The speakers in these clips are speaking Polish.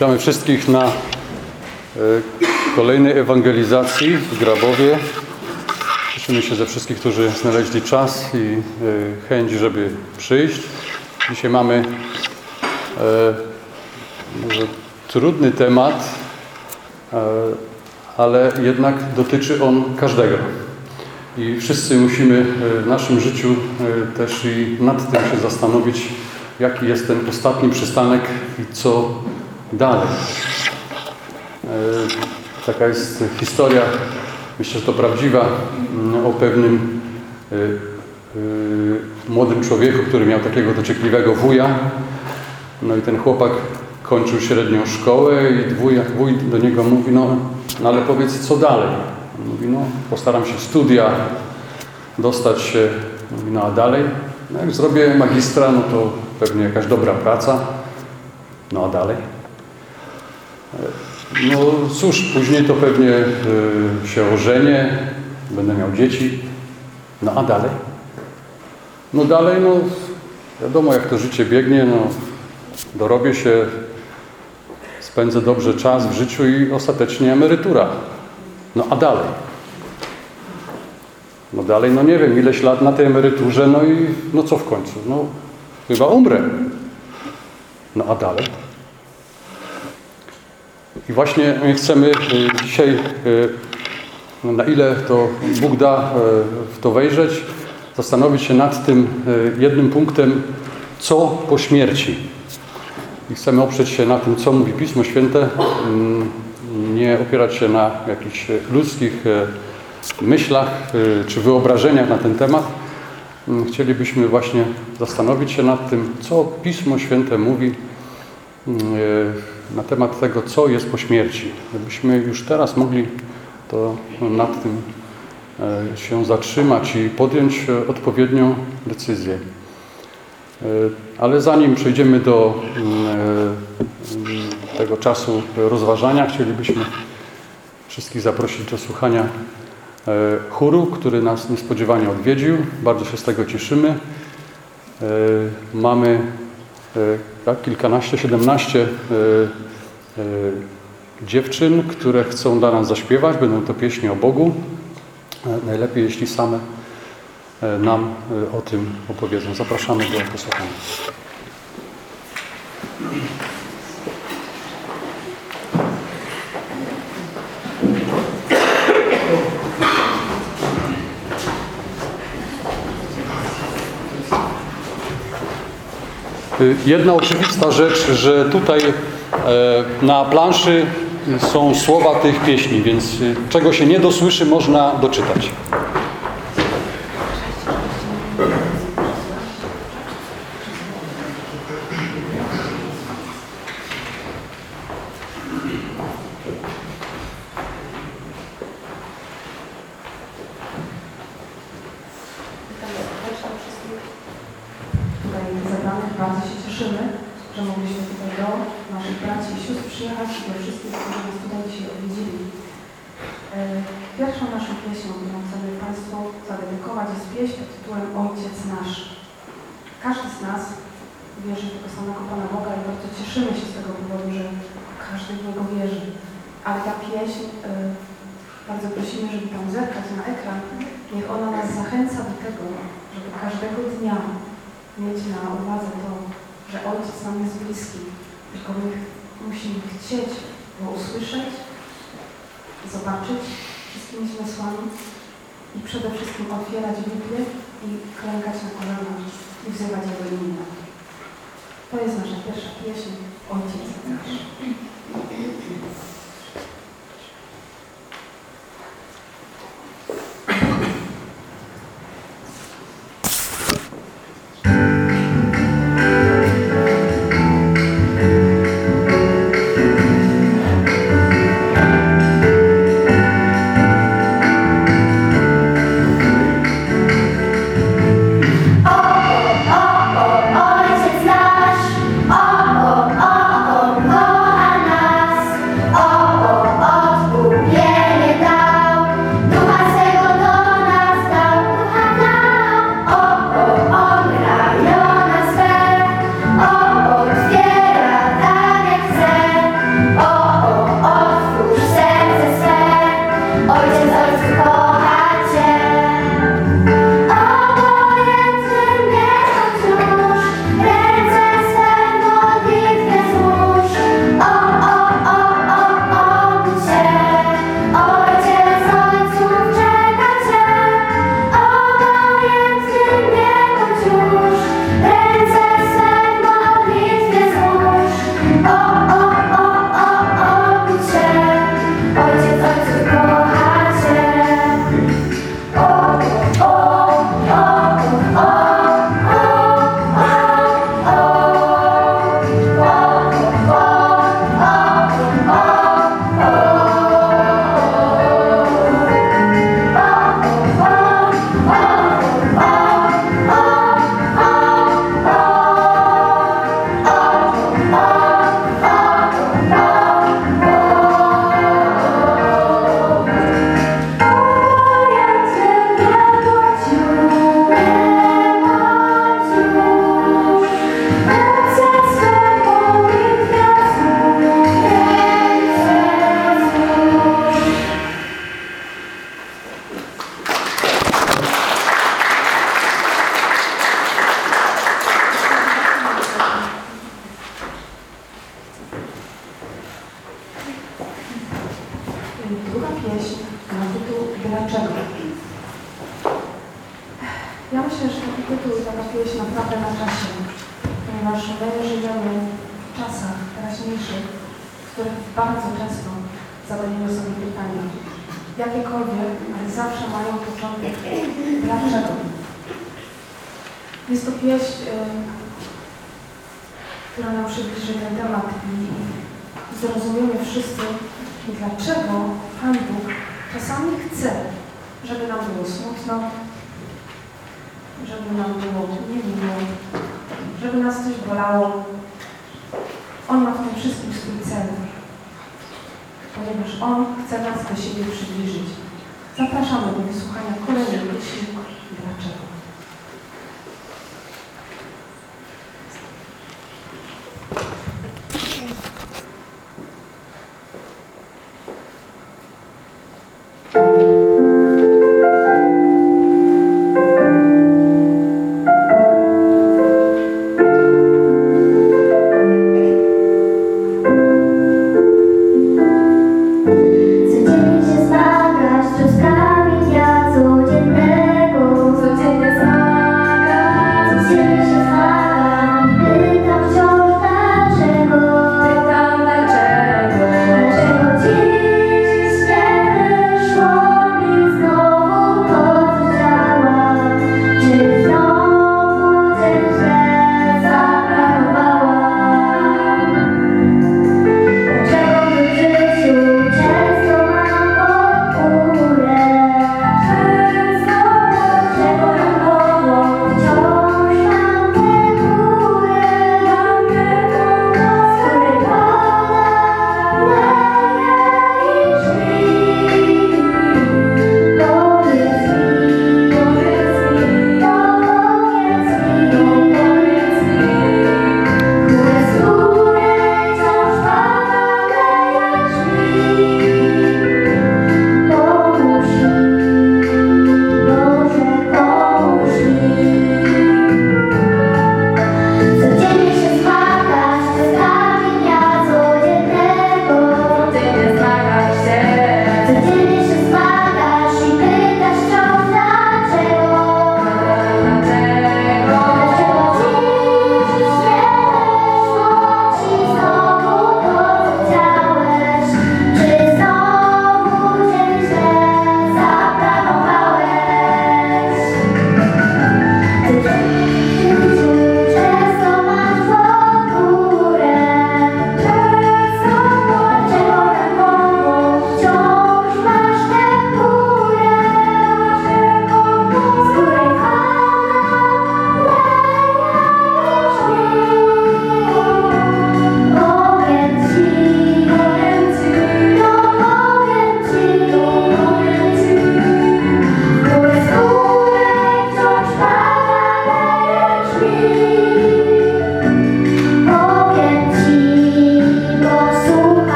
Witamy wszystkich na e, kolejnej ewangelizacji w Grabowie. Cieszymy się ze wszystkich, którzy znaleźli czas i e, chęć, żeby przyjść. Dzisiaj mamy e, może trudny temat, ale jednak dotyczy on każdego. I wszyscy musimy w naszym życiu też i nad tym się zastanowić, jaki jest ten ostatni przystanek i co dalej. Taka jest historia, myślę, że to prawdziwa, o pewnym e, e, młodym człowieku, który miał takiego dociekliwego wuja. No i ten chłopak kończył średnią szkołę i wuj, wuj do niego mówi, no, no ale powiedz, co dalej? On mówi, no postaram się studia, dostać się, mówi, no a dalej? No jak zrobię magistra, no to pewnie jakaś dobra praca, no a dalej? No cóż, później to pewnie y, się ożenię, będę miał dzieci, no a dalej? No dalej, no wiadomo jak to życie biegnie, no dorobię się, spędzę dobrze czas w życiu i ostatecznie emerytura. No a dalej? No dalej, no nie wiem, ileś lat na tej emeryturze, no i no co w końcu? No chyba umrę. No a dalej? I właśnie my chcemy y, dzisiaj, y, na ile to Bóg da y, w to wejrzeć, zastanowić się nad tym jednym punktem, co po śmierci. I chcemy oprzeć się na tym, co mówi Pismo Święte, mm, nie opierać się na jakichś ludzkich myślach czy wyobrażeniach na ten temat. Mm, Chcielibyśmy właśnie zastanowić się nad tym, co Pismo Święte mówi mm, na temat tego, co jest po śmierci. Żebyśmy już teraz mogli to nad tym e, się zatrzymać i podjąć e, odpowiednią decyzję. E, Ale zanim przejdziemy do mm, tego czasu rozważania, chcielibyśmy wszystkich zaprosić do słuchania chóru, który nas niespodziewanie odwiedził. Bardzo się z tego cieszymy. Mamy tak, kilkanaście, siedemnaście e, e, dziewczyn, które chcą dla nas zaśpiewać. Będą to pieśni o Bogu. E, Najlepiej, jeśli same nam o tym opowiedzą. Zapraszamy do posłuchania. Jedna oczywista rzecz, że tutaj e, na planszy są słowa tych pieśni, więc y, czego się nie dosłyszy, można doczytać.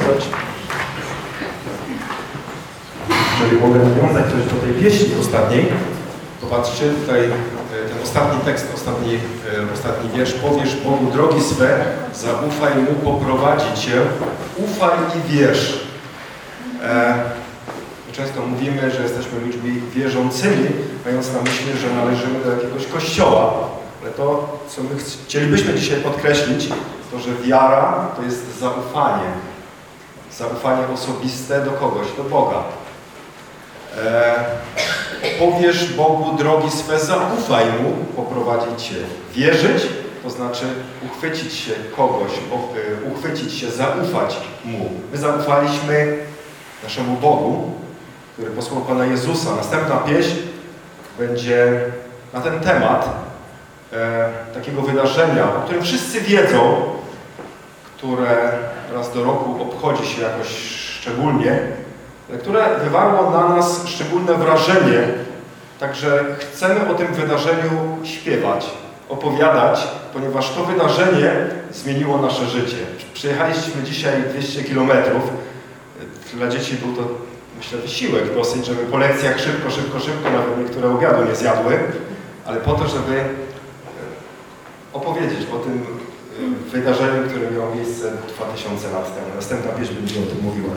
nawiązać, jeżeli mogę nawiązać coś do tej pieśni ostatniej, popatrzcie tutaj e, ten ostatni tekst, ostatni, e, ostatni wiersz. Powiesz Bogu drogi swe, zaufaj Mu, poprowadzi Cię, ufaj i wierz. E, często mówimy, że jesteśmy ludźmi wierzącymi, mając na myśli, że należymy do jakiegoś kościoła. Ale to, co my chcielibyśmy dzisiaj podkreślić, to, że wiara to jest zaufanie. Zaufanie osobiste do kogoś, do Boga. E, powiesz Bogu drogi swe, zaufaj Mu, poprowadzić Cię. Wierzyć, to znaczy uchwycić się kogoś, e, uchwycić się, zaufać Mu. My zaufaliśmy naszemu Bogu, który posłał Pana Jezusa. Następna pieśń będzie na ten temat e, takiego wydarzenia, o którym wszyscy wiedzą, które raz do roku obchodzi się jakoś szczególnie, które wywarło na nas szczególne wrażenie. Także chcemy o tym wydarzeniu śpiewać, opowiadać, ponieważ to wydarzenie zmieniło nasze życie. Przyjechaliśmy dzisiaj 200 kilometrów. Dla dzieci był to, myślę, wysiłek dosyć, żeby po lekcjach szybko, szybko, szybko, nawet niektóre obiadu nie zjadły, ale po to, żeby opowiedzieć o tym wydarzeniu, które miało miejsce 2000 lat temu. Następna pieśń będzie o tym mówiła.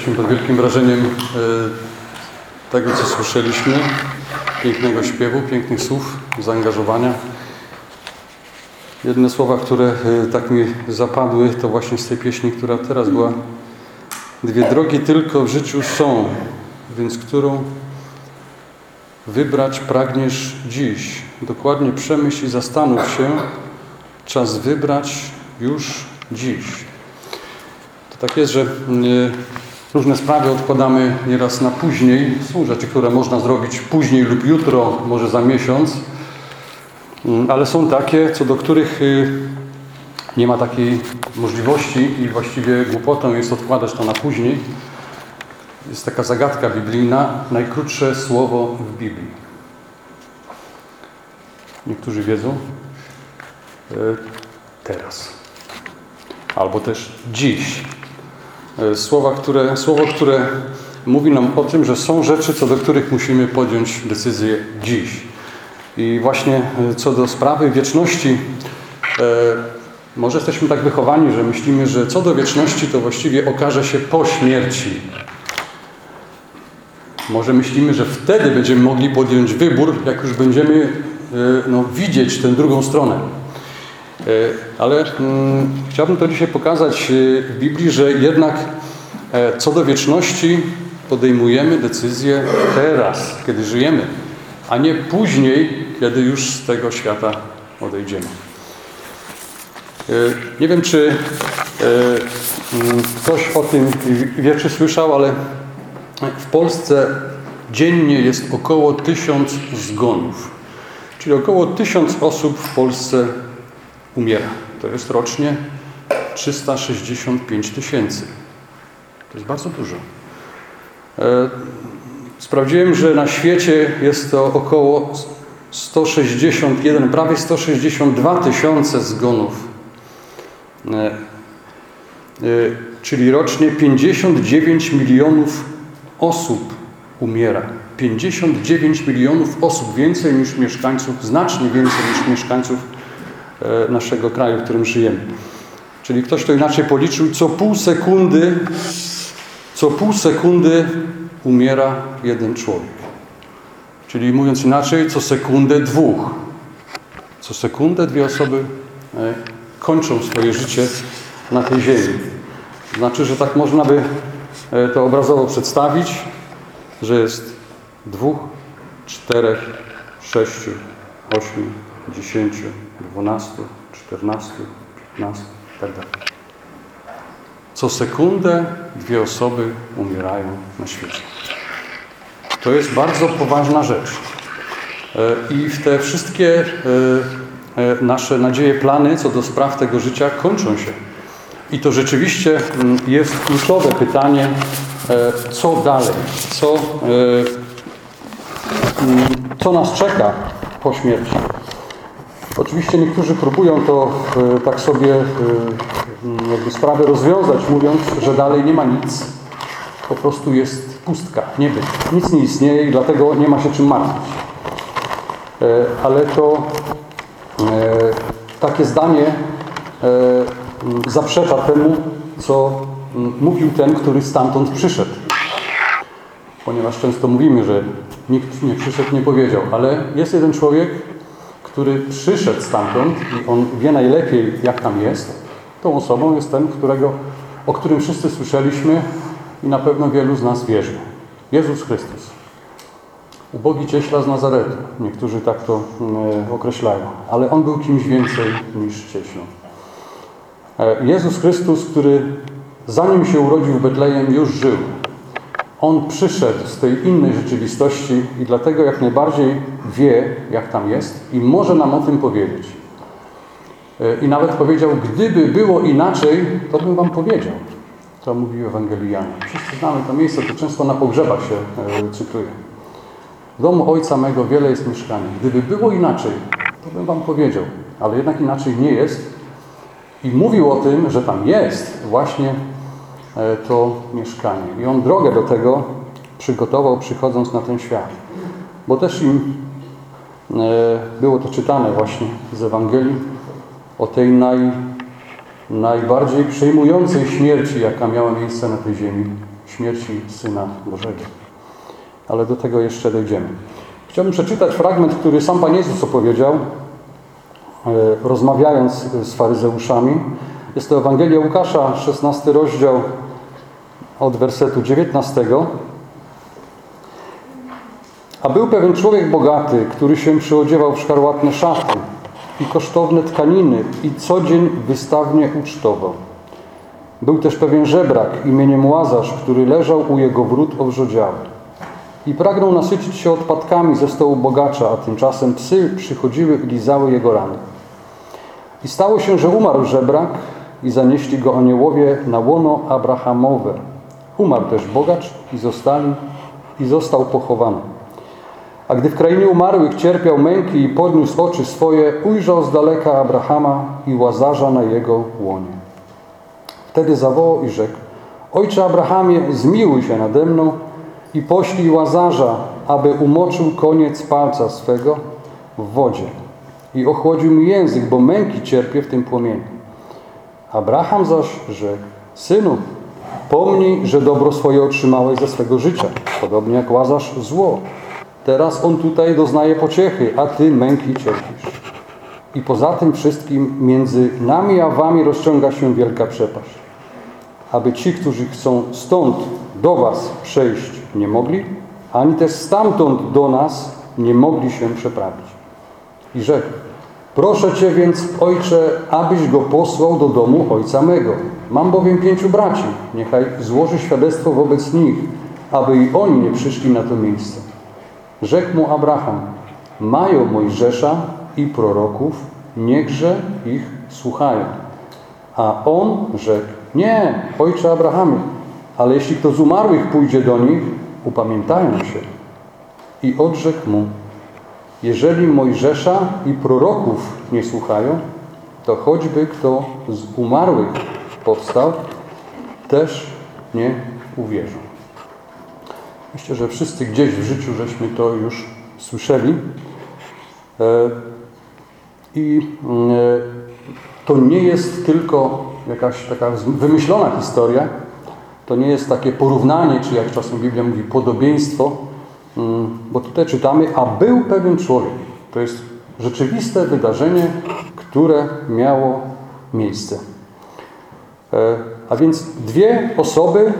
Jesteśmy pod wielkim wrażeniem e, tego, co słyszeliśmy. Pięknego śpiewu, pięknych słów, zaangażowania. Jedne słowa, które e, tak mi zapadły, to właśnie z tej pieśni, która teraz była. Dwie drogi tylko w życiu są, więc którą wybrać pragniesz dziś? Dokładnie przemyśl i zastanów się. Czas wybrać już dziś. To tak jest, że y, różne sprawy odkładamy nieraz na później. Są rzeczy, które można zrobić później lub jutro, może za miesiąc. Mm, Ale są takie, co do których y, nie ma takiej możliwości i właściwie głupotą jest odkładać to na później. Jest taka zagadka biblijna, najkrótsze słowo w Biblii. Niektórzy wiedzą. E, Teraz. Albo też dziś. E, Słowa, które, słowo, które mówi nam o tym, że są rzeczy, co do których musimy podjąć decyzję dziś. I właśnie e, co do sprawy wieczności, e, może jesteśmy tak wychowani, że myślimy, że co do wieczności, to właściwie okaże się po śmierci. Może myślimy, że wtedy będziemy mogli podjąć wybór, jak już będziemy no, widzieć tę drugą stronę. E, Ale mm, chciałbym to dzisiaj pokazać e, w Biblii, że jednak e, co do wieczności podejmujemy decyzję teraz, kiedy żyjemy, a nie później, kiedy już z tego świata odejdziemy. Nie wiem, czy mm, ktoś o tym wie, czy słyszał, ale w Polsce dziennie jest około tysiąc zgonów. Czyli około tysiąc osób w Polsce umiera. To jest rocznie 365 tysięcy. To jest bardzo dużo. E, Sprawdziłem, że na świecie jest to około 161, prawie 162 tysiące zgonów. E, e, Czyli rocznie 59 milionów osób umiera. 59 milionów osób, więcej niż mieszkańców, znacznie więcej niż mieszkańców naszego kraju, w którym żyjemy. Czyli ktoś to inaczej policzył, co pół sekundy, co pół sekundy umiera jeden człowiek. Czyli mówiąc inaczej, co sekundę dwóch. Co sekundę dwie osoby e, kończą swoje życie na tej ziemi. Znaczy, że tak można by e, to obrazowo przedstawić, że jest dwóch, czterech, sześciu, ośmiu, dziesięciu, dwunastu, czternastu, piętnastu itd. Co sekundę dwie osoby umierają na świecie. To jest bardzo poważna rzecz. E, I w te wszystkie e, e, nasze nadzieje, plany co do spraw tego życia kończą się. I to rzeczywiście mm, jest kluczowe pytanie, co dalej, co, mm, co nas czeka po śmierci. Oczywiście niektórzy próbują to e, tak sobie e, jakby sprawę rozwiązać, mówiąc, że dalej nie ma nic. Po prostu jest pustka, niebyt. Nic nie istnieje i dlatego nie ma się czym martwić. E, Ale to takie zdanie zaprzecza temu, co mówił ten, który stamtąd przyszedł. Ponieważ często mówimy, że nikt nie przyszedł, nie powiedział, ale jest jeden człowiek, który przyszedł stamtąd i on wie najlepiej, jak tam jest. Tą osobą jest ten, którego, o którym wszyscy słyszeliśmy i na pewno wielu z nas wierzy. Jezus Chrystus. Ubogi cieśla z Nazaretu. Niektórzy tak to e, określają. Ale on był kimś więcej niż cieślą. E, Jezus Chrystus, który zanim się urodził w Betlejem, już żył. On przyszedł z tej innej rzeczywistości i dlatego jak najbardziej wie, jak tam jest i może nam o tym powiedzieć. E, I nawet powiedział, gdyby było inaczej, to bym wam powiedział. To mówił Ewangelii Jana. Wszyscy znamy to miejsce, to często na pogrzebach się e, cytuje. W domu Ojca mego wiele jest mieszkań. Gdyby było inaczej, to bym wam powiedział. Ale jednak inaczej nie jest. I mówił o tym, że tam jest właśnie to mieszkanie. I on drogę do tego przygotował, przychodząc na ten świat. Bo też im e, było to czytane właśnie z Ewangelii o tej najbardziej przejmującej śmierci, jaka miała miejsce na tej ziemi śmierci Syna Bożego. Ale do tego jeszcze dojdziemy. Chciałbym przeczytać fragment, który sam Pan Jezus opowiedział, e, rozmawiając z faryzeuszami. Jest to Ewangelia Łukasza, 16 rozdział od wersetu 19. A był pewien człowiek bogaty, który się przyodziewał w szkarłatne szaty i kosztowne tkaniny i co dzień wystawnie ucztował. Był też pewien żebrak imieniem Łazarz, który leżał u jego wrót owrzodziały. I pragnął nasycić się odpadkami ze stołu bogacza, a tymczasem psy przychodziły i lizały jego rany. I stało się, że umarł żebrak i zanieśli go aniołowie na łono Abrahamowe. Umarł też bogacz i, zostali, i został pochowany. A gdy w krainie umarłych cierpiał męki i podniósł oczy swoje, ujrzał z daleka Abrahama i Łazarza na jego łonie. Wtedy zawołał i rzekł, Ojcze Abrahamie, zmiłuj się nade mną i poślij Łazarza, aby umoczył koniec palca swego w wodzie i ochłodził mi język, bo męki cierpię w tym płomieniu. Abraham zaś rzekł, Synu, pomnij, że dobro swoje otrzymałeś ze swego życia, podobnie jak Łazarz zło. Teraz on tutaj doznaje pociechy, a ty męki cierpisz. I poza tym wszystkim między nami a wami rozciąga się wielka przepaść. Aby ci, którzy chcą stąd do was przejść, nie mogli, ani też stamtąd do nas nie mogli się przeprawić. I rzekł, proszę Cię więc, Ojcze, abyś go posłał do domu ojca mego. Mam bowiem pięciu braci, niechaj złoży świadectwo wobec nich, aby i oni nie przyszli na to miejsce. Rzekł mu Abraham, mają Mojżesza i proroków, niechże ich słuchają. A on rzekł, nie, ojcze Abrahamie, ale jeśli kto z umarłych pójdzie do nich, upamiętają się. I odrzekł mu, jeżeli Mojżesza i proroków nie słuchają, to choćby kto z umarłych powstał, też nie uwierzą. Myślę, że wszyscy gdzieś w życiu żeśmy to już słyszeli. E, I e, to nie jest tylko jakaś taka wymyślona historia, to nie jest takie porównanie, czy jak czasem Biblia mówi, podobieństwo, bo tutaj czytamy, a był pewien człowiek. To jest rzeczywiste wydarzenie, które miało miejsce. E, a więc dwie osoby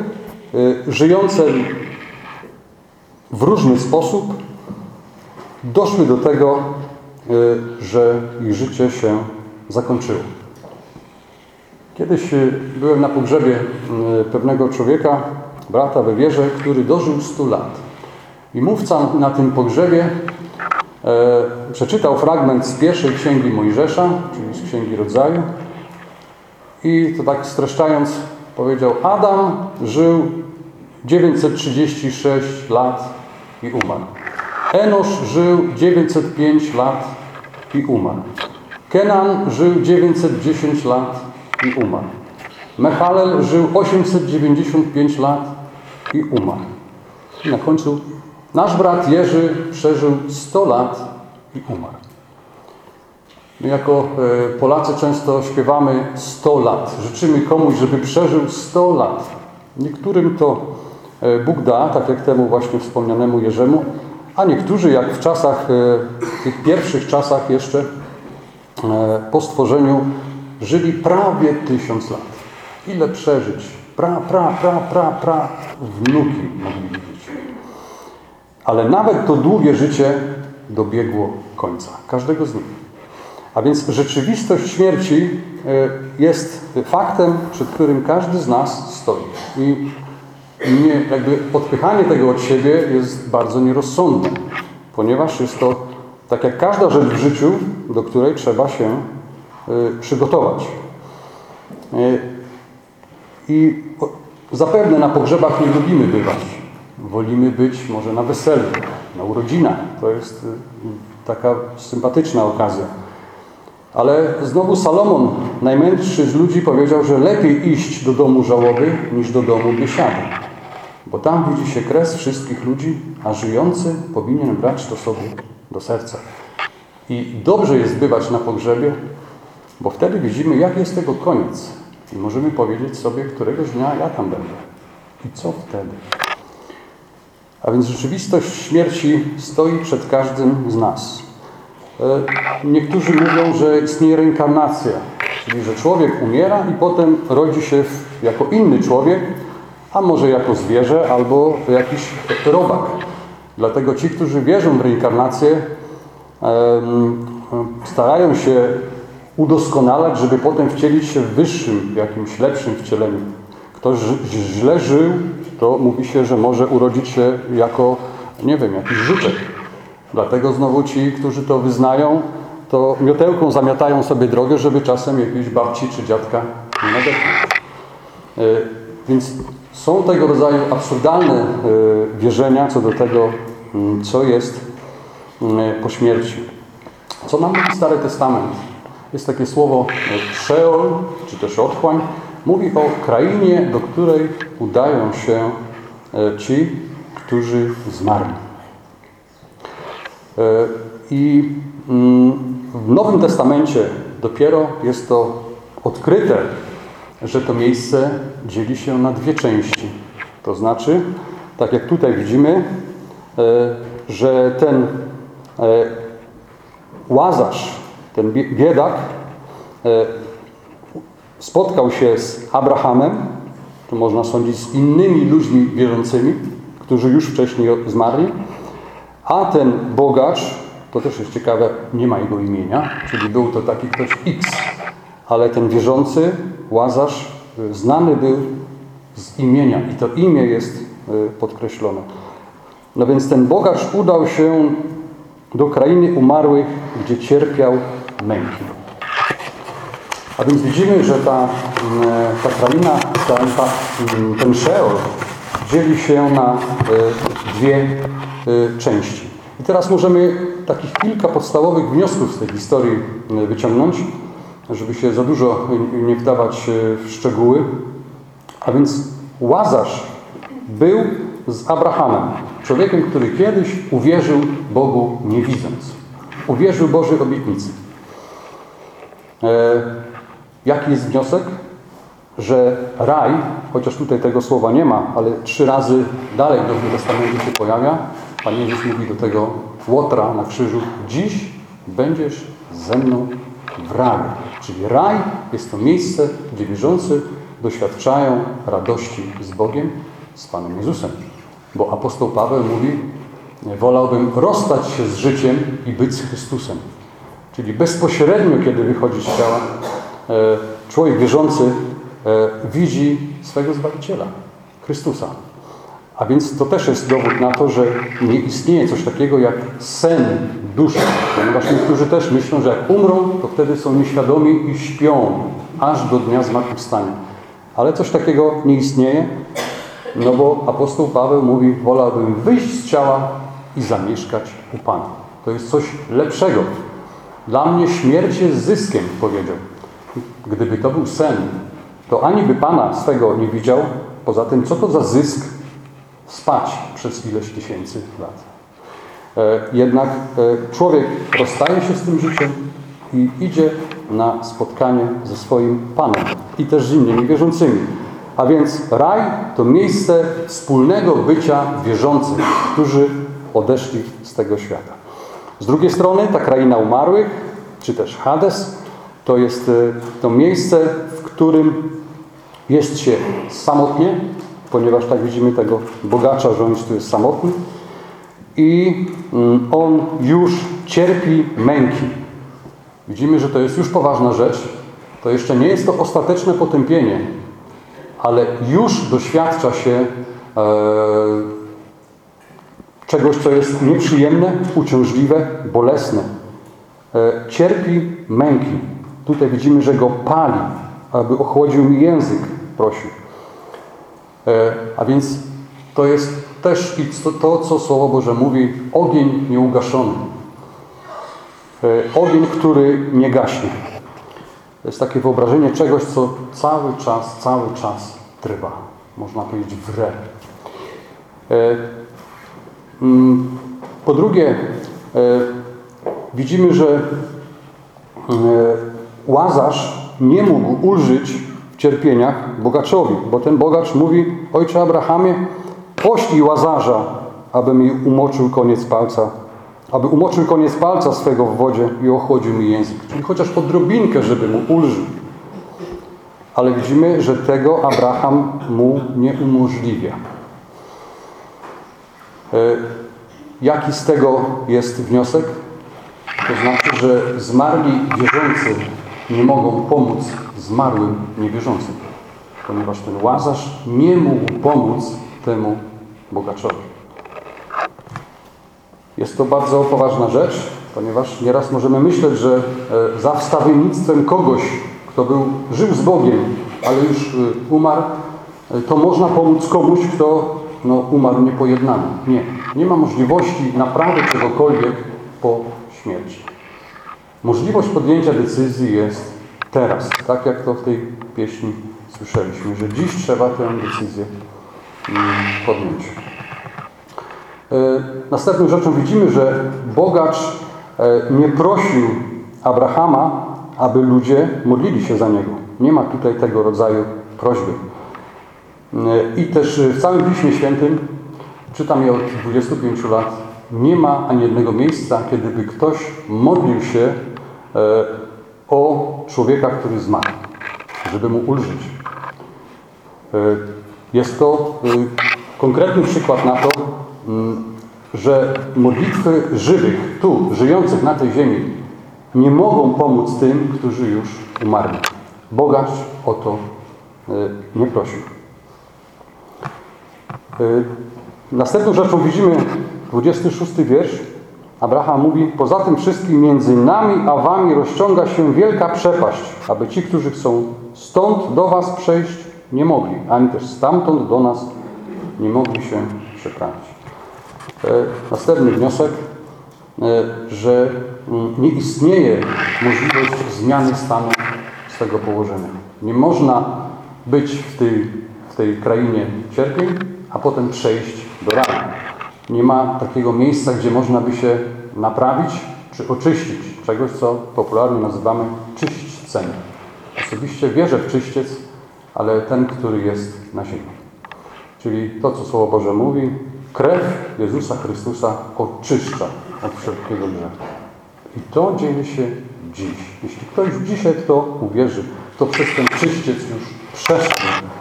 żyjące w różny sposób doszły do tego, że ich życie się zakończyło. Kiedyś byłem na pogrzebie pewnego człowieka, brata we wierze, który dożył 100 lat. I mówca na tym pogrzebie e, przeczytał fragment z pierwszej księgi Mojżesza, czyli z księgi rodzaju. I to tak streszczając powiedział, Adam żył 936 lat i umarł. Enosz żył 905 lat i umarł. Kenan żył 910 lat i umarł. Mechalel żył 895 lat i umarł. I na końcu nasz brat Jerzy przeżył 100 lat i umarł. My jako e, Polacy często śpiewamy 100 lat. Życzymy komuś, żeby przeżył 100 lat. Niektórym to e, Bóg da, tak jak temu właśnie wspomnianemu Jerzemu, a niektórzy, jak w czasach, w tych pierwszych czasach jeszcze po stworzeniu, żyli prawie tysiąc lat. Ile przeżyć? Pra, pra, pra, pra, pra, wnuki mogli. Ale nawet to długie życie dobiegło końca. Każdego z nich. A więc rzeczywistość śmierci jest faktem, przed którym każdy z nas stoi. I nie, jakby odpychanie tego od siebie jest bardzo nierozsądne, ponieważ jest to tak jak każda rzecz w życiu, do której trzeba się y, przygotować. Y, I zapewne na pogrzebach nie lubimy bywać. Wolimy być może na weselu, na urodzinach. To jest y, taka sympatyczna okazja. Ale znowu Salomon, najmędrszy z ludzi, powiedział, że lepiej iść do domu żałoby niż do domu biesiady. Bo tam widzi się kres wszystkich ludzi, a żyjący powinien brać to sobie do serca. I dobrze jest bywać na pogrzebie, Bo wtedy widzimy, jak jest tego koniec. I możemy powiedzieć sobie, któregoś dnia ja tam będę. I co wtedy? A więc rzeczywistość śmierci stoi przed każdym z nas. E, Niektórzy mówią, że istnieje reinkarnacja, czyli że człowiek umiera i potem rodzi się jako inny człowiek, a może jako zwierzę albo jakiś robak. Dlatego ci, którzy wierzą w reinkarnację, starają się udoskonalać, żeby potem wcielić się w wyższym, jakimś lepszym wcieleniu. Ktoś źle żył, to mówi się, że może urodzić się jako, nie wiem, jakiś żuczek. Dlatego znowu ci, którzy to wyznają, to miotełką zamiatają sobie drogę, żeby czasem jakiejś babci czy dziadka nie. E, Więc są tego rodzaju absurdalne e, wierzenia co do tego, mm, co jest mm, po śmierci. Co nam mówi Stary Testament? Jest takie słowo e, Sheol, czy też otchłań. Mówi o krainie, do której udają się e, ci, którzy zmarli. E, I mm, w Nowym Testamencie dopiero jest to odkryte, że to miejsce dzieli się na dwie części. To znaczy, tak jak tutaj widzimy, e, że ten Łazarz, ten bie- biedak, spotkał się z Abrahamem, to można sądzić z innymi ludźmi wierzącymi, którzy już wcześniej zmarli, a ten bogacz, to też jest ciekawe, nie ma jego imienia, czyli był to taki ktoś X, ale ten wierzący Łazarz y, znany był z imienia i to imię jest y, podkreślone. No więc ten bogacz udał się do krainy umarłych, gdzie cierpiał męki. A więc widzimy, że ta, mm, ta kraina, ta, ta, mm, ten Szeol dzieli się na y, dwie y, części. I teraz możemy takich kilka podstawowych wniosków z tej historii y, wyciągnąć, żeby się za dużo nie wdawać w szczegóły. A więc Łazarz był z Abrahamem, człowiekiem, który kiedyś uwierzył Bogu nie widząc. Uwierzył Bożej obietnicy. Jaki jest wniosek? Że raj, chociaż tutaj tego słowa nie ma, ale trzy razy dalej w Nowym Testamencie się pojawia, Pan Jezus mówi do tego Łotra na krzyżu, dziś będziesz ze mną w raju. Czyli raj jest to miejsce, gdzie wierzący doświadczają radości z Bogiem, z Panem Jezusem. Bo apostoł Paweł mówi, wolałbym rozstać się z życiem i być z Chrystusem. Czyli bezpośrednio, kiedy wychodzi z ciała, człowiek wierzący e, widzi swego Zbawiciela, Chrystusa. A więc to też jest dowód na to, że nie istnieje coś takiego jak sen duszy. Ponieważ niektórzy też myślą, że jak umrą, to wtedy są nieświadomi i śpią aż do dnia zmartwychwstania. Ale coś takiego nie istnieje, no bo apostoł Paweł mówi, wolałbym wyjść z ciała i zamieszkać u Pana. To jest coś lepszego. Dla mnie śmierć jest zyskiem, powiedział. Gdyby to był sen, to ani by Pana swego nie widział, poza tym, co to za zysk spać przez ileś tysięcy lat. E, Jednak e, człowiek rozstaje się z tym życiem i idzie na spotkanie ze swoim Panem i też z innymi wierzącymi. A więc raj to miejsce wspólnego bycia wierzących, którzy odeszli z tego świata. Z drugiej strony ta kraina umarłych, czy też Hades, to jest e, to miejsce, w którym jest się samotnie, ponieważ tak widzimy tego bogacza, że on tu jest samotny i mm, on już cierpi męki. Widzimy, że to jest już poważna rzecz. To jeszcze nie jest to ostateczne potępienie, ale już doświadcza się e, czegoś, co jest nieprzyjemne, uciążliwe, bolesne. E, cierpi męki. Tutaj widzimy, że go pali, aby ochłodził mi język, prosił. E, a więc to jest też to, co Słowo Boże mówi, ogień nieugaszony. E, ogień, który nie gaśnie. To jest takie wyobrażenie czegoś, co cały czas, cały czas trwa. Można powiedzieć wre. E, mm, Po drugie, widzimy, że Łazarz nie mógł ulżyć w cierpieniach bogaczowi, bo ten bogacz mówi, ojcze Abrahamie, poślij Łazarza, aby mi umoczył koniec palca, aby umoczył koniec palca swego w wodzie i ochłodził mi język. Czyli chociaż odrobinkę, żeby mu ulżył. Ale widzimy, że tego Abraham mu nie umożliwia. E, Jaki z tego jest wniosek? To znaczy, że zmarli wierzący nie mogą pomóc zmarłym niewierzącym, ponieważ ten łazarz nie mógł pomóc temu bogaczowi. Jest to bardzo poważna rzecz, ponieważ nieraz możemy myśleć, że e, za wstawiennictwem kogoś, kto był, żył z Bogiem, ale już e, umarł, e, to można pomóc komuś, kto no, umarł niepojednany. Nie. Nie ma możliwości naprawy czegokolwiek po śmierci. Możliwość podjęcia decyzji jest teraz, tak jak to w tej pieśni słyszeliśmy, że dziś trzeba tę decyzję mm, podjąć. E, Następną rzeczą widzimy, że bogacz e, nie prosił Abrahama, aby ludzie modlili się za niego. Nie ma tutaj tego rodzaju prośby. E, I też w całym Piśmie Świętym, czytam je od 25 lat, nie ma ani jednego miejsca, kiedy by ktoś modlił się o człowieka, który zmarł, żeby mu ulżyć. E, Jest to e, konkretny przykład na to, że modlitwy żywych, tu, żyjących na tej ziemi, nie mogą pomóc tym, którzy już umarli. Bogacz o to e, nie prosił. Następną rzeczą widzimy 26 wiersz. Abraham mówi, poza tym wszystkim między nami a wami rozciąga się wielka przepaść, aby ci, którzy chcą stąd do was przejść, nie mogli, ani też stamtąd do nas nie mogli się przeprawić. Y, Następny wniosek, y, że mm, nie istnieje możliwość zmiany stanu swego położenia. Nie można być w tej, w tej krainie cierpień, a potem przejść do raju. Nie ma takiego miejsca, gdzie można by się naprawić czy oczyścić czegoś, co popularnie nazywamy czyśćcem. Osobiście wierzę w czyściec, ale ten, który jest na ziemi. Czyli to, co Słowo Boże mówi, krew Jezusa Chrystusa oczyszcza od wszelkiego grzechu. I to dzieje się dziś. Jeśli ktoś dzisiaj to uwierzy, to przez ten czyściec już przeszedł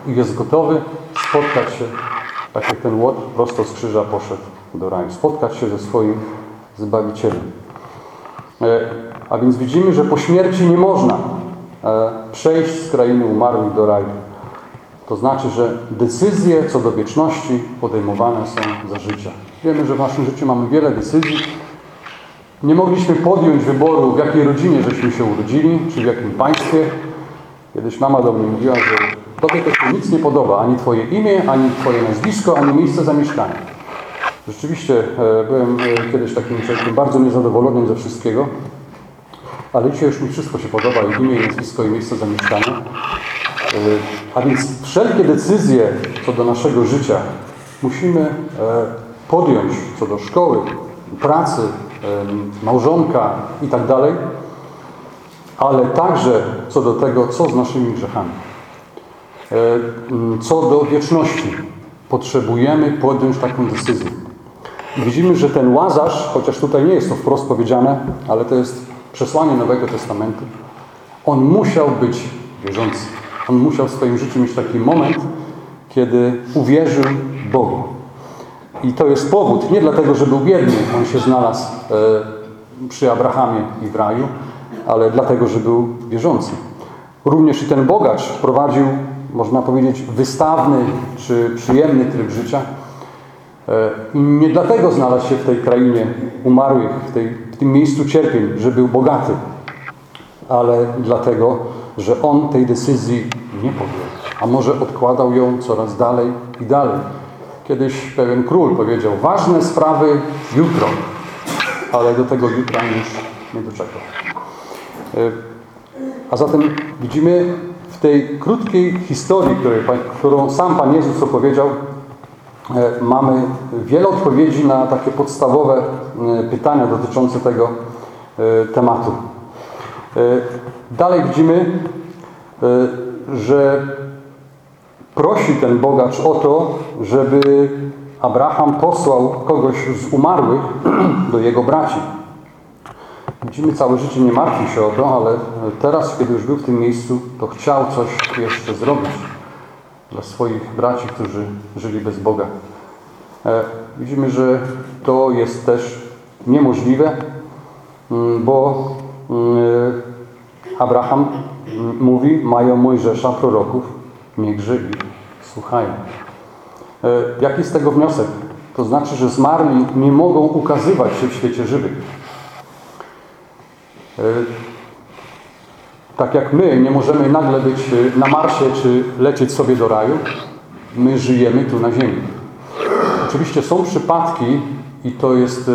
i jest gotowy spotkać się, tak jak ten łot prosto z krzyża poszedł do raju, spotkać się ze swoim Zbawicielem. E, A więc widzimy, że po śmierci nie można e, przejść z krainy umarłych do raju. To znaczy, że decyzje co do wieczności podejmowane są za życia. Wiemy, że w naszym życiu mamy wiele decyzji. Nie mogliśmy podjąć wyboru, w jakiej rodzinie żeśmy się urodzili, czy w jakim państwie. Kiedyś mama do mnie mówiła, że tobie to się nic nie podoba, ani twoje imię, ani twoje nazwisko, ani miejsce zamieszkania. Rzeczywiście e, byłem e, kiedyś takim człowiekiem bardzo niezadowolonym ze wszystkiego, ale dzisiaj już mi wszystko się podoba, i imię, i nazwisko, i miejsce zamieszkania. E, A więc wszelkie decyzje co do naszego życia musimy podjąć co do szkoły, pracy, małżonka i tak dalej, ale także co do tego, co z naszymi grzechami. Co do wieczności. Potrzebujemy podjąć taką decyzję. Widzimy, że ten Łazarz, chociaż tutaj nie jest to wprost powiedziane, ale to jest przesłanie Nowego Testamentu, on musiał być wierzący. On musiał w swoim życiu mieć taki moment, kiedy uwierzył Bogu. I to jest powód, nie dlatego, że był biedny, on się znalazł e, przy Abrahamie i w raju, ale dlatego, że był wierzący. Również i ten bogacz prowadził, można powiedzieć, wystawny czy przyjemny tryb życia. E, nie dlatego znalazł się w tej krainie umarłych, w, tej, w tym miejscu cierpień, że był bogaty, ale dlatego, że on tej decyzji nie podjął, a może odkładał ją coraz dalej i dalej. Kiedyś pewien król powiedział, ważne sprawy jutro, ale do tego jutra już nie doczekał. E, A zatem widzimy w tej krótkiej historii, którą sam Pan Jezus opowiedział, mamy wiele odpowiedzi na takie podstawowe e, pytania dotyczące tego e, tematu. E, Dalej widzimy, że prosi ten bogacz o to, żeby Abraham posłał kogoś z umarłych do jego braci. Widzimy, całe życie nie martwił się o to, ale teraz, kiedy już był w tym miejscu, to chciał coś jeszcze zrobić dla swoich braci, którzy żyli bez Boga. E, widzimy, że to jest też niemożliwe, mm, bo mm, Abraham mm, mówi, mają Mojżesza, proroków, niech żywi, słuchają. E, jaki z tego wniosek? To znaczy, że zmarli nie mogą ukazywać się w świecie żywych. E, tak jak my nie możemy nagle być na Marsie czy lecieć sobie do raju, my żyjemy tu na ziemi. Oczywiście są przypadki i to jest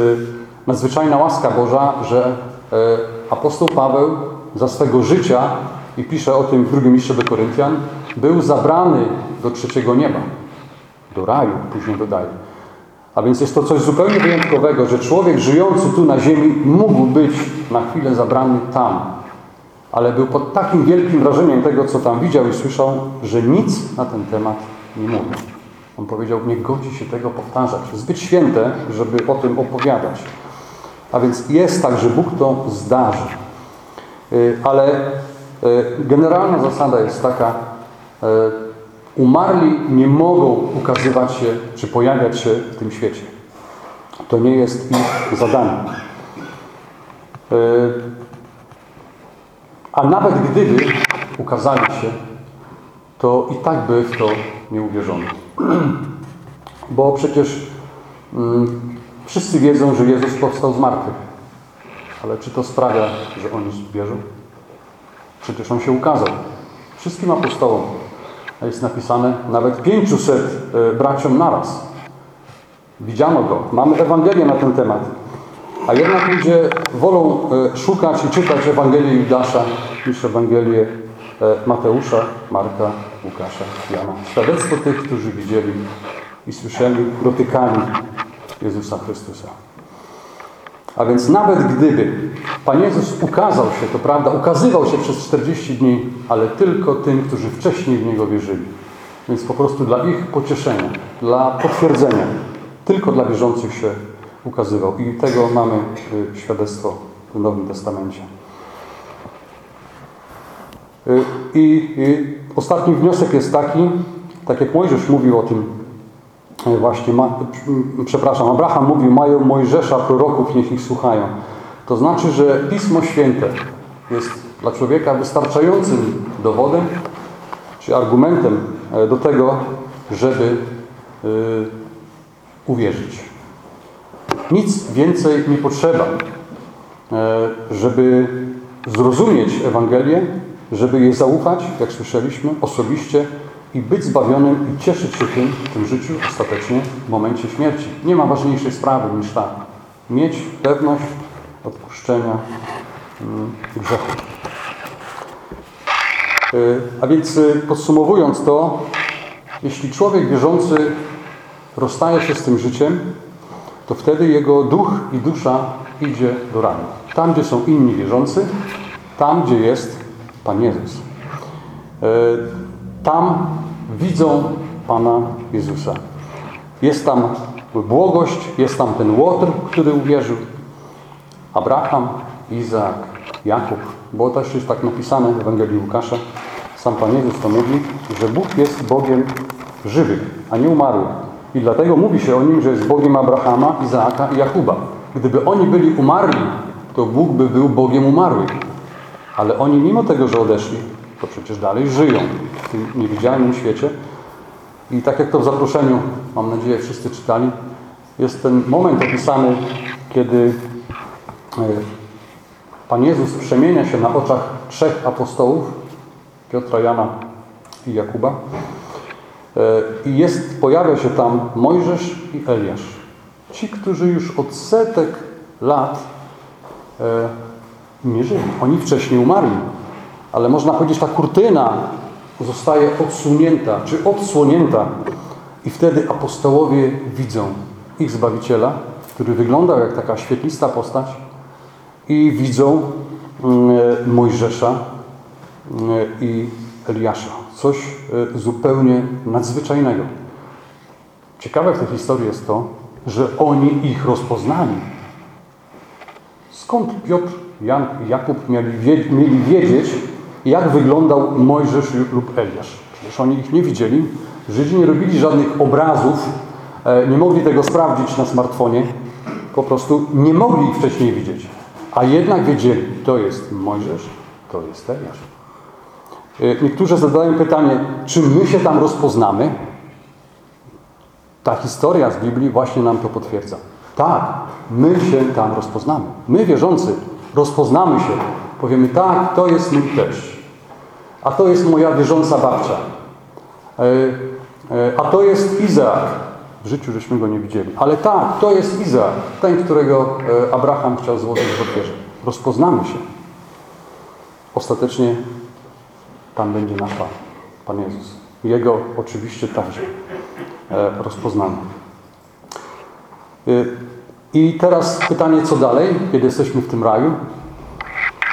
nadzwyczajna łaska Boża, że apostoł Paweł za swego życia i pisze o tym w drugim liście do Koryntian, był zabrany do trzeciego nieba, do raju, później dodaje. A więc jest to coś zupełnie wyjątkowego, że człowiek żyjący tu na ziemi mógł być na chwilę zabrany tam. Ale był pod takim wielkim wrażeniem tego, co tam widział i słyszał, że nic na ten temat nie mówił. On powiedział, nie godzi się tego powtarzać. Zbyt święte, żeby o tym opowiadać. A więc jest tak, że Bóg to zdarzy. Y, ale y, generalna zasada jest taka, y, umarli nie mogą ukazywać się czy pojawiać się w tym świecie. To nie jest ich zadanie. A nawet gdyby ukazali się, to i tak by w to nie uwierzono. Bo przecież mm, wszyscy wiedzą, że Jezus powstał z martwych. Ale czy to sprawia, że oni wierzą? Przecież On się ukazał. Wszystkim apostołom. Jest napisane nawet 500 e, braciom naraz. Widziano Go. Mamy Ewangelię na ten temat. A jednak ludzie wolą e, szukać i czytać Ewangelię Judasza niż Ewangelię e, Mateusza, Marka, Łukasza, Jana. Świadectwo tych, którzy widzieli i słyszeli, dotykali Jezusa Chrystusa. A więc nawet gdyby Pan Jezus ukazał się, to prawda, ukazywał się przez 40 dni, ale tylko tym, którzy wcześniej w Niego wierzyli. Więc po prostu dla ich pocieszenia, dla potwierdzenia, tylko dla wierzących się ukazywał. I tego mamy y, świadectwo w Nowym Testamencie. Y, I ostatni wniosek jest taki, tak jak Mojżesz mówił o tym właśnie, ma, przepraszam, Abraham mówił, mają Mojżesza, proroków, niech ich słuchają. To znaczy, że Pismo Święte jest dla człowieka wystarczającym dowodem, czy argumentem e, do tego, żeby y, uwierzyć. Nic więcej nie potrzeba, żeby zrozumieć Ewangelię, żeby jej zaufać, jak słyszeliśmy, osobiście i być zbawionym i cieszyć się tym w tym życiu ostatecznie w momencie śmierci. Nie ma ważniejszej sprawy niż ta. Mieć pewność odpuszczenia mm, grzechu. Y, a więc y, podsumowując to, jeśli człowiek wierzący rozstaje się z tym życiem, to wtedy jego duch i dusza idzie do raju. Tam, gdzie są inni wierzący, tam, gdzie jest Pan Jezus. Y, tam widzą Pana Jezusa. Jest tam błogość, jest tam ten Łotr, który uwierzył. Abraham, Izaak, Jakub. Bo też jest tak napisane w Ewangelii Łukasza. Sam Pan Jezus to mówi, że Bóg jest Bogiem żywych, a nie umarłych. I dlatego mówi się o Nim, że jest Bogiem Abrahama, Izaaka i Jakuba. Gdyby oni byli umarli, to Bóg by był Bogiem umarłych. Ale oni mimo tego, że odeszli, to przecież dalej żyją w tym niewidzialnym świecie. I tak jak to w zaproszeniu, mam nadzieję, wszyscy czytali, jest ten moment opisany, kiedy e, Pan Jezus przemienia się na oczach trzech apostołów, Piotra, Jana i Jakuba. E, I jest, pojawia się tam Mojżesz i Eliasz. Ci, którzy już od setek lat e, nie żyli. Oni wcześniej umarli ale można powiedzieć, ta kurtyna zostaje odsunięta, czy odsłonięta i wtedy apostołowie widzą ich Zbawiciela, który wyglądał jak taka świetlista postać i widzą mm, Mojżesza mm, i Eliasza. Coś e, zupełnie nadzwyczajnego. Ciekawe w tej historii jest to, że oni ich rozpoznali. Skąd Piotr, Jan i Jakub mieli, wie, mieli wiedzieć, jak wyglądał Mojżesz lub Eliasz? Przecież oni ich nie widzieli. Żydzi nie robili żadnych obrazów, e, nie mogli tego sprawdzić na smartfonie. Po prostu nie mogli ich wcześniej widzieć. A jednak wiedzieli, to jest Mojżesz, to jest Eliasz. E, Niektórzy zadają pytanie, czy my się tam rozpoznamy? Ta historia z Biblii właśnie nam to potwierdza. Tak, my się tam rozpoznamy. My wierzący rozpoznamy się. Powiemy, tak, to jest mój teść. A to jest moja wierząca babcia. E, e, A to jest Izaak. W życiu żeśmy go nie widzieli. Ale tak, to jest Izaak. Ten, którego Abraham chciał złożyć w ofierze. Rozpoznamy się. Ostatecznie tam będzie nasz Pan, Pan Jezus. Jego oczywiście także e, rozpoznamy. E, I teraz pytanie, co dalej, kiedy jesteśmy w tym raju?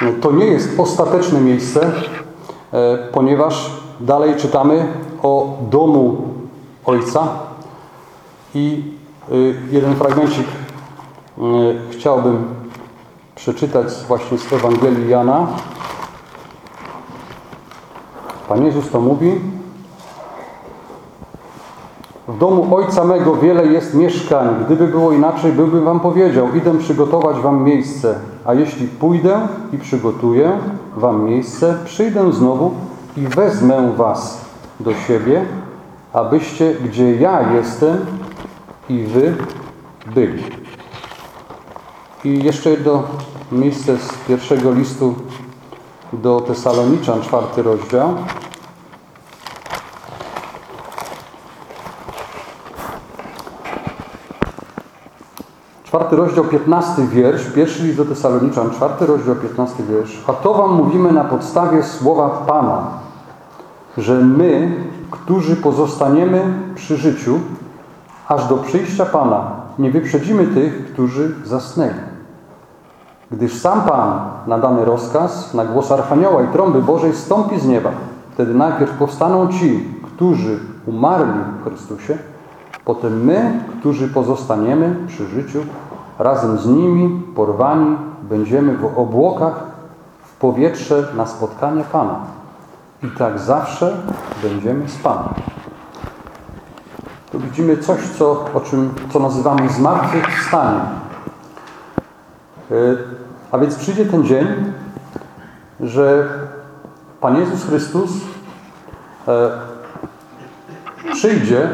No, To nie jest ostateczne miejsce, e, ponieważ dalej czytamy o domu Ojca i e, jeden fragmencik e, chciałbym przeczytać właśnie z Ewangelii Jana. Pan Jezus to mówi. W domu Ojca mego wiele jest mieszkań. Gdyby było inaczej, byłbym wam powiedział, idę przygotować wam miejsce. A jeśli pójdę i przygotuję wam miejsce, przyjdę znowu i wezmę was do siebie, abyście, gdzie ja jestem i wy byli. I jeszcze jedno miejsce z pierwszego listu do Tesaloniczan, czwarty rozdział. Czwarty rozdział, piętnasty wiersz, pierwszy list do Tesaloniczan, czwarty rozdział, piętnasty wiersz. A to wam mówimy na podstawie słowa Pana, że my, którzy pozostaniemy przy życiu, aż do przyjścia Pana, nie wyprzedzimy tych, którzy zasnęli. Gdyż sam Pan na dany rozkaz, na głos Archanioła i trąby Bożej stąpi z nieba. Wtedy najpierw powstaną ci, którzy umarli w Chrystusie, potem my, którzy pozostaniemy przy życiu, razem z nimi porwani będziemy w obłokach w powietrze na spotkanie Pana. I tak zawsze będziemy z Panem. Tu widzimy coś, co, o czym, co nazywamy zmartwychwstaniem. A więc przyjdzie ten dzień, że Pan Jezus Chrystus e, przyjdzie,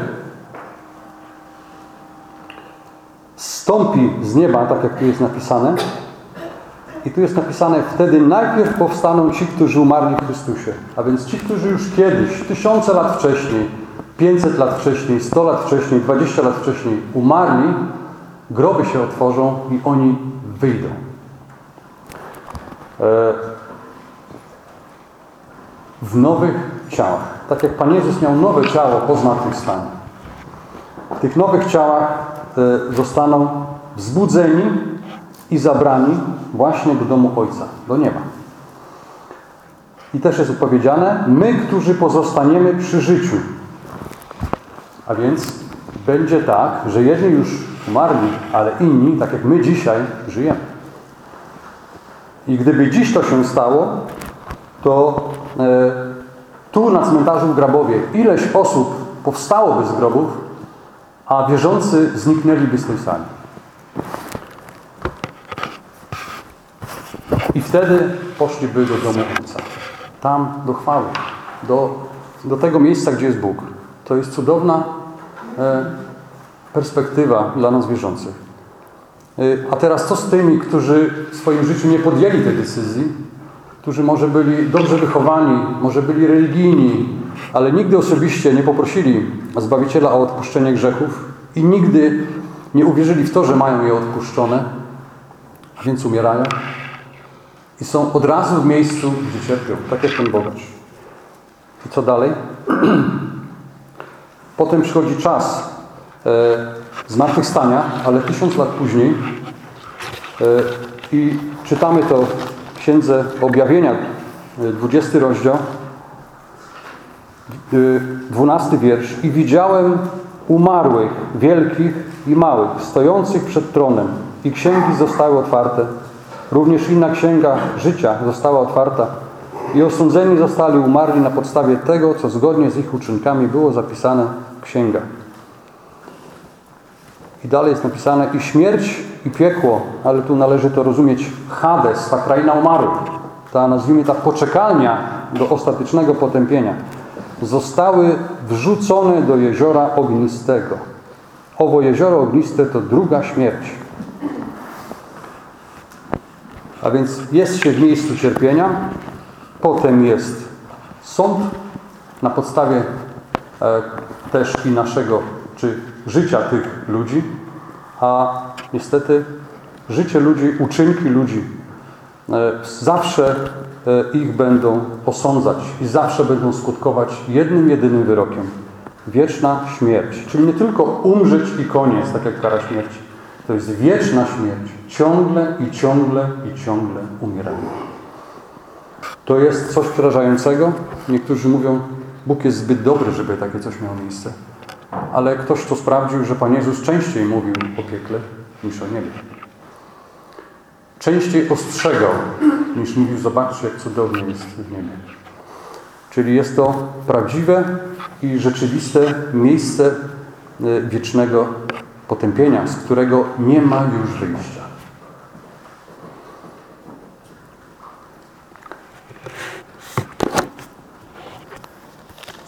stąpi z nieba, tak jak tu jest napisane. I tu jest napisane, wtedy najpierw powstaną ci, którzy umarli w Chrystusie. A więc ci, którzy już kiedyś, tysiące lat wcześniej, 500 lat wcześniej, 100 lat wcześniej, 20 lat wcześniej umarli, groby się otworzą i oni wyjdą. E, w nowych ciałach. Tak jak Pan Jezus miał nowe ciało po zmartwychwstaniu. W tych nowych ciałach e, zostaną wzbudzeni i zabrani właśnie do domu Ojca, do nieba. I też jest powiedziane, my, którzy pozostaniemy przy życiu. A więc będzie tak, że jedni już umarli, ale inni, tak jak my dzisiaj, żyjemy. I gdyby dziś to się stało, to e, tu na cmentarzu w Grabowie ileś osób powstałoby z grobów, a wierzący zniknęliby z tej sali. I wtedy poszliby do domu Ojca. Tam do chwały. Do, do tego miejsca, gdzie jest Bóg. To jest cudowna e, perspektywa dla nas wierzących. E, a teraz co z tymi, którzy w swoim życiu nie podjęli tej decyzji, którzy może byli dobrze wychowani, może byli religijni, ale nigdy osobiście nie poprosili Zbawiciela o odpuszczenie grzechów i nigdy nie uwierzyli w to, że mają je odpuszczone, a więc umierają i są od razu w miejscu, gdzie cierpią, tak jak ten bogacz. I co dalej? Potem przychodzi czas e, zmartwychwstania, ale tysiąc lat później e, i czytamy to w Księdze Objawienia, y, 20 rozdział, y, 12 wiersz. I widziałem umarłych, wielkich i małych, stojących przed tronem i księgi zostały otwarte. Również inna księga życia została otwarta i osądzeni zostali umarli na podstawie tego, co zgodnie z ich uczynkami było zapisane w księgach. I dalej jest napisane i śmierć i piekło, ale tu należy to rozumieć Hades, ta kraina umarłych, ta nazwijmy ta poczekalnia do ostatecznego potępienia, zostały wrzucone do jeziora ognistego. Owo jezioro ogniste to druga śmierć. A więc jest się w miejscu cierpienia, potem jest sąd na podstawie e, też i naszego, czy życia tych ludzi, a niestety życie ludzi, uczynki ludzi e, zawsze e, ich będą osądzać i zawsze będą skutkować jednym, jedynym wyrokiem. Wieczna śmierć. Czyli nie tylko umrzeć i koniec, tak jak kara śmierci. To jest wieczna śmierć. Ciągle i ciągle i ciągle umieramy. To jest coś przerażającego. Niektórzy mówią, Bóg jest zbyt dobry, żeby takie coś miało miejsce. Ale ktoś to sprawdził, że Pan Jezus częściej mówił o piekle niż o niebie. Częściej ostrzegał, niż mówił, zobaczcie, jak cudownie jest w niebie. Czyli jest to prawdziwe i rzeczywiste miejsce e, wiecznego potępienia, z którego nie ma już wyjścia.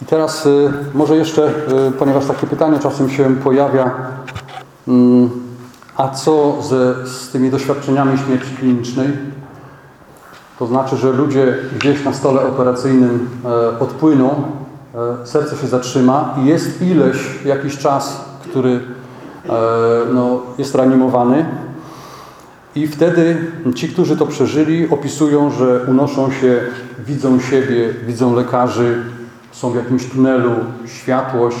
I teraz y, może jeszcze, y, ponieważ takie pytanie czasem się pojawia, mm, a co z tymi doświadczeniami śmierci klinicznej? To znaczy, że ludzie gdzieś na stole operacyjnym e, odpłyną, e, serce się zatrzyma i jest ileś, jakiś czas, który e, no, jest reanimowany. I wtedy ci, którzy to przeżyli, opisują, że unoszą się, widzą siebie, widzą lekarzy, są w jakimś tunelu, światłość.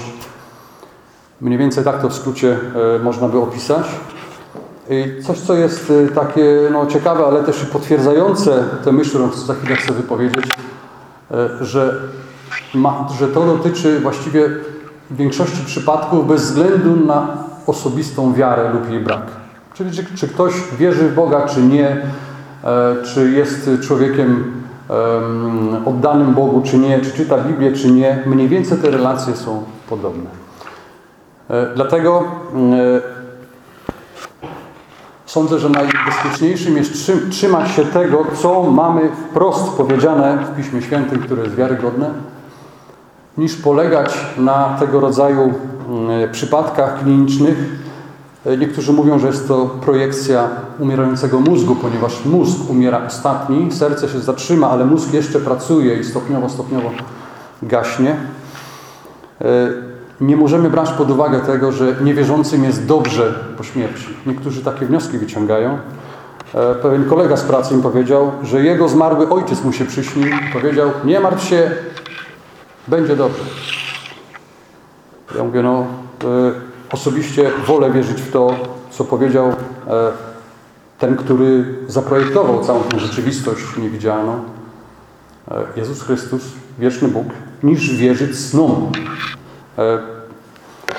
Mniej więcej tak to w skrócie e, można by opisać. I coś, co jest e, takie no, ciekawe, ale też potwierdzające tę myśl, którą za chwilę chcę wypowiedzieć, e, że, ma, że to dotyczy właściwie w większości przypadków bez względu na osobistą wiarę lub jej brak. Czyli czy, czy ktoś wierzy w Boga, czy nie, czy jest człowiekiem oddanym Bogu, czy nie, czy czyta Biblię, czy nie, mniej więcej te relacje są podobne. Dlatego sądzę, że najbezpieczniejszym jest trzymać się tego, co mamy wprost powiedziane w Piśmie Świętym, które jest wiarygodne, niż polegać na tego rodzaju przypadkach klinicznych. Niektórzy mówią, że jest to projekcja umierającego mózgu, ponieważ mózg umiera ostatni, serce się zatrzyma, ale mózg jeszcze pracuje i stopniowo, stopniowo gaśnie. Nie możemy brać pod uwagę tego, że niewierzącym jest dobrze po śmierci. Niektórzy takie wnioski wyciągają. Pewien kolega z pracy mi powiedział, że jego zmarły ojciec mu się przyśnił i powiedział, nie martw się, będzie dobrze. Ja mówię, no osobiście wolę wierzyć w to, co powiedział ten, który zaprojektował całą tę rzeczywistość niewidzialną, Jezus Chrystus, wieczny Bóg, niż wierzyć snom.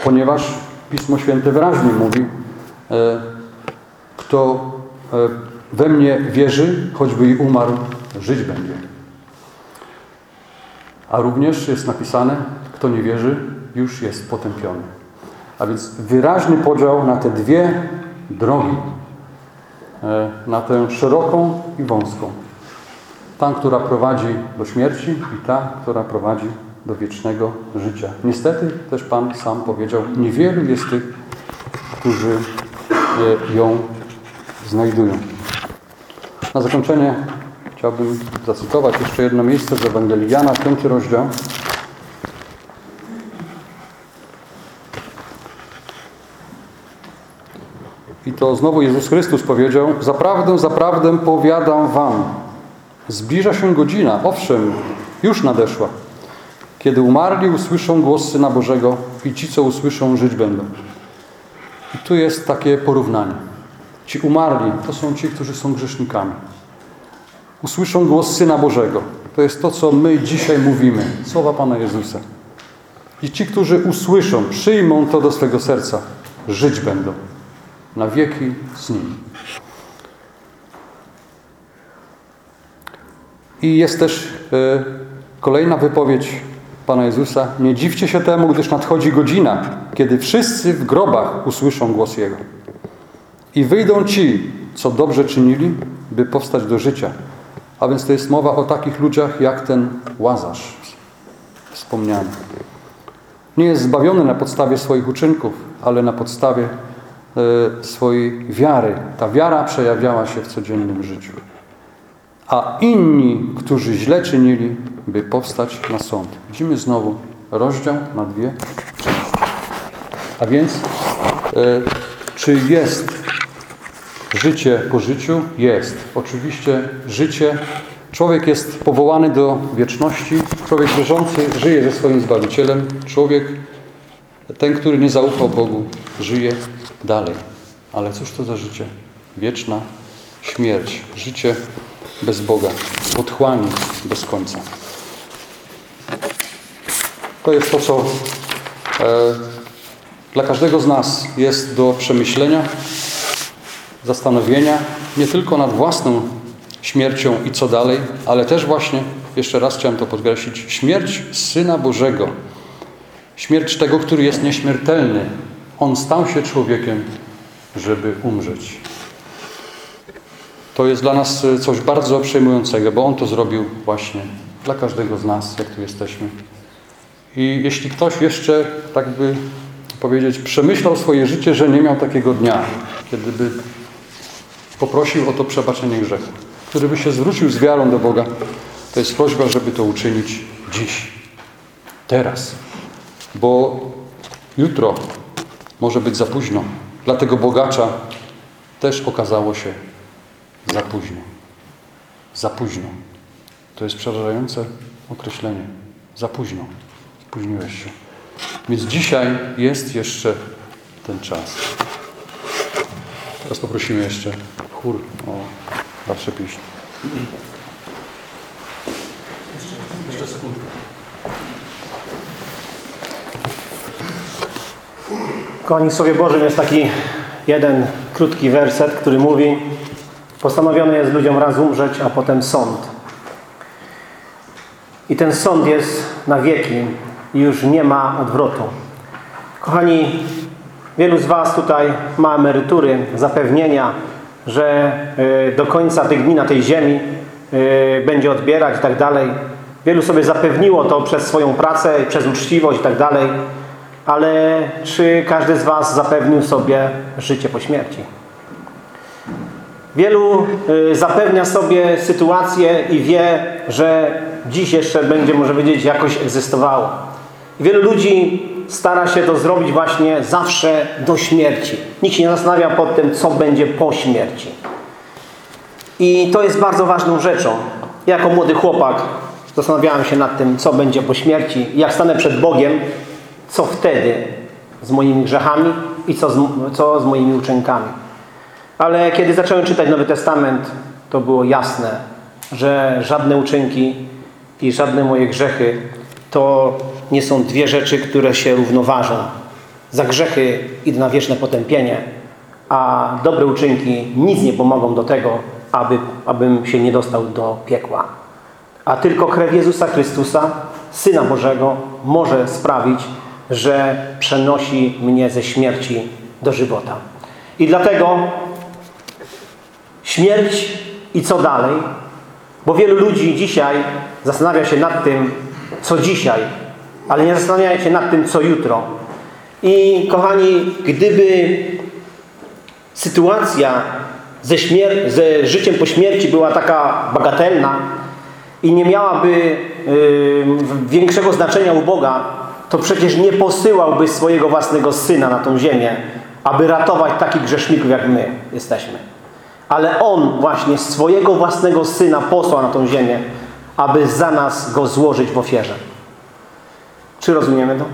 Ponieważ Pismo Święte wyraźnie mówi, kto we mnie wierzy, choćby i umarł, żyć będzie. A również jest napisane, kto nie wierzy, już jest potępiony. A więc wyraźny podział na te dwie drogi. Na tę szeroką i wąską. Ta, która prowadzi do śmierci i ta, która prowadzi do wiecznego życia. Niestety też Pan sam powiedział, niewielu jest tych, którzy ją znajdują. Na zakończenie chciałbym zacytować jeszcze jedno miejsce z Ewangelii Jana, piąty rozdział. I to znowu Jezus Chrystus powiedział, zaprawdę, zaprawdę powiadam wam, zbliża się godzina, owszem, już nadeszła, kiedy umarli usłyszą głos Syna Bożego i ci, co usłyszą, żyć będą. I tu jest takie porównanie. Ci umarli to są ci, którzy są grzesznikami. usłyszą głos Syna Bożego. To jest to, co my dzisiaj mówimy. Słowa Pana Jezusa. I ci, którzy usłyszą, przyjmą to do swego serca, żyć będą na wieki z Nim. I jest też e, kolejna wypowiedź Pana Jezusa. Nie dziwcie się temu, gdyż nadchodzi godzina, kiedy wszyscy w grobach usłyszą głos Jego. I wyjdą ci, co dobrze czynili, by powstać do życia. A więc to jest mowa o takich ludziach jak ten Łazarz wspomniany. Nie jest zbawiony na podstawie swoich uczynków, ale na podstawie swojej wiary. Ta wiara przejawiała się w codziennym życiu. A inni, którzy źle czynili, by powstać na sąd. Widzimy znowu rozdział na dwie. A więc, e, czy jest życie po życiu? Jest. Oczywiście życie. Człowiek jest powołany do wieczności. Człowiek wierzący żyje ze swoim Zbawicielem. Człowiek, ten, który nie zaufał Bogu, żyje dalej. Ale cóż to za życie? Wieczna śmierć. Życie bez Boga. Otchłani bez końca. To jest to, co e, dla każdego z nas jest do przemyślenia, zastanowienia, nie tylko nad własną śmiercią i co dalej, ale też właśnie, jeszcze raz chciałem to podkreślić, śmierć Syna Bożego. Śmierć tego, który jest nieśmiertelny. On stał się człowiekiem, żeby umrzeć. To jest dla nas coś bardzo przejmującego, bo On to zrobił właśnie dla każdego z nas, jak tu jesteśmy. I jeśli ktoś jeszcze, tak by powiedzieć, przemyślał swoje życie, że nie miał takiego dnia, kiedy by poprosił o to przebaczenie grzechu, który by się zwrócił z wiarą do Boga, to jest prośba, żeby to uczynić dziś, teraz. Bo jutro może być za późno. Dla tego bogacza też okazało się za późno. Za późno. To jest przerażające określenie. Za późno. Spóźniłeś się. Więc dzisiaj jest jeszcze ten czas. Teraz poprosimy jeszcze chór o dalsze pieśni. Kochani, w Słowie Bożym jest taki jeden krótki werset, który mówi Postanowione jest ludziom raz umrzeć, a potem sąd. I ten sąd jest na wieki i już nie ma odwrotu. Kochani, wielu z Was tutaj ma emerytury, zapewnienia, że y, do końca tych dni na tej ziemi y, będzie odbierać i tak dalej. Wielu sobie zapewniło to przez swoją pracę, przez uczciwość i tak dalej. Ale czy każdy z Was zapewnił sobie życie po śmierci? Wielu y, zapewnia sobie sytuację i wie, że dziś jeszcze będzie, może powiedzieć, jakoś egzystowało. Wielu ludzi stara się to zrobić właśnie zawsze do śmierci. Nikt się nie zastanawia pod tym, co będzie po śmierci. I to jest bardzo ważną rzeczą. Jako młody chłopak zastanawiałem się nad tym, co będzie po śmierci. Jak stanę przed Bogiem, co wtedy z moimi grzechami i co z, co z moimi uczynkami. Ale kiedy zacząłem czytać Nowy Testament, to było jasne, że żadne uczynki i żadne moje grzechy to nie są dwie rzeczy, które się równoważą. Za grzechy idę na wieczne potępienie, a dobre uczynki nic nie pomogą do tego, aby, abym się nie dostał do piekła. A tylko krew Jezusa Chrystusa, Syna Bożego, może sprawić, że przenosi mnie ze śmierci do żywota. I dlatego śmierć i co dalej? Bo wielu ludzi dzisiaj zastanawia się nad tym, co dzisiaj, ale nie zastanawia się nad tym, co jutro. I kochani, gdyby sytuacja ze, ze życiem po śmierci była taka bagatelna i nie miałaby yy, większego znaczenia u Boga, to przecież nie posyłałby swojego własnego Syna na tą ziemię, aby ratować takich grzeszników, jak my jesteśmy. Ale On właśnie swojego własnego Syna posłał na tą ziemię, aby za nas Go złożyć w ofierze. Czy rozumiemy to?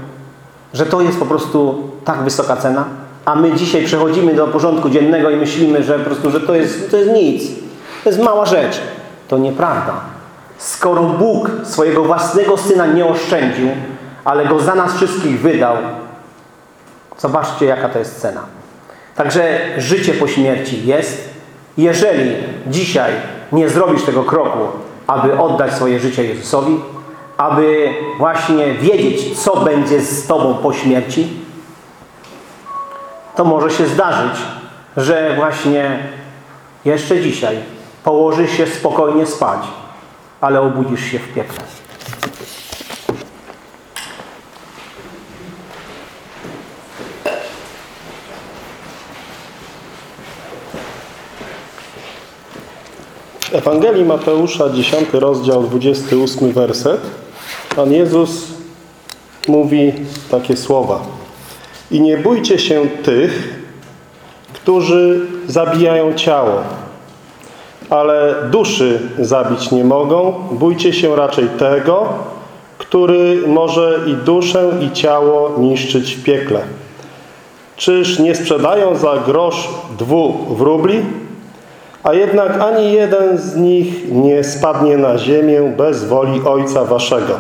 Że to jest po prostu tak wysoka cena? A my dzisiaj przechodzimy do porządku dziennego i myślimy, że po prostu, że to jest, to jest nic. To jest mała rzecz. To nieprawda. Skoro Bóg swojego własnego Syna nie oszczędził, ale Go za nas wszystkich wydał, zobaczcie jaka to jest cena. Także życie po śmierci jest. Jeżeli dzisiaj nie zrobisz tego kroku, aby oddać swoje życie Jezusowi, aby właśnie wiedzieć, co będzie z Tobą po śmierci, to może się zdarzyć, że właśnie jeszcze dzisiaj położysz się spokojnie spać, ale obudzisz się w piekle. Ewangelii Mateusza, 10 rozdział, 28 werset. Pan Jezus mówi takie słowa. I nie bójcie się tych, którzy zabijają ciało, ale duszy zabić nie mogą. Bójcie się raczej tego, który może i duszę, i ciało niszczyć w piekle. Czyż nie sprzedają za grosz dwóch wróbli? A jednak ani jeden z nich nie spadnie na ziemię bez woli Ojca Waszego.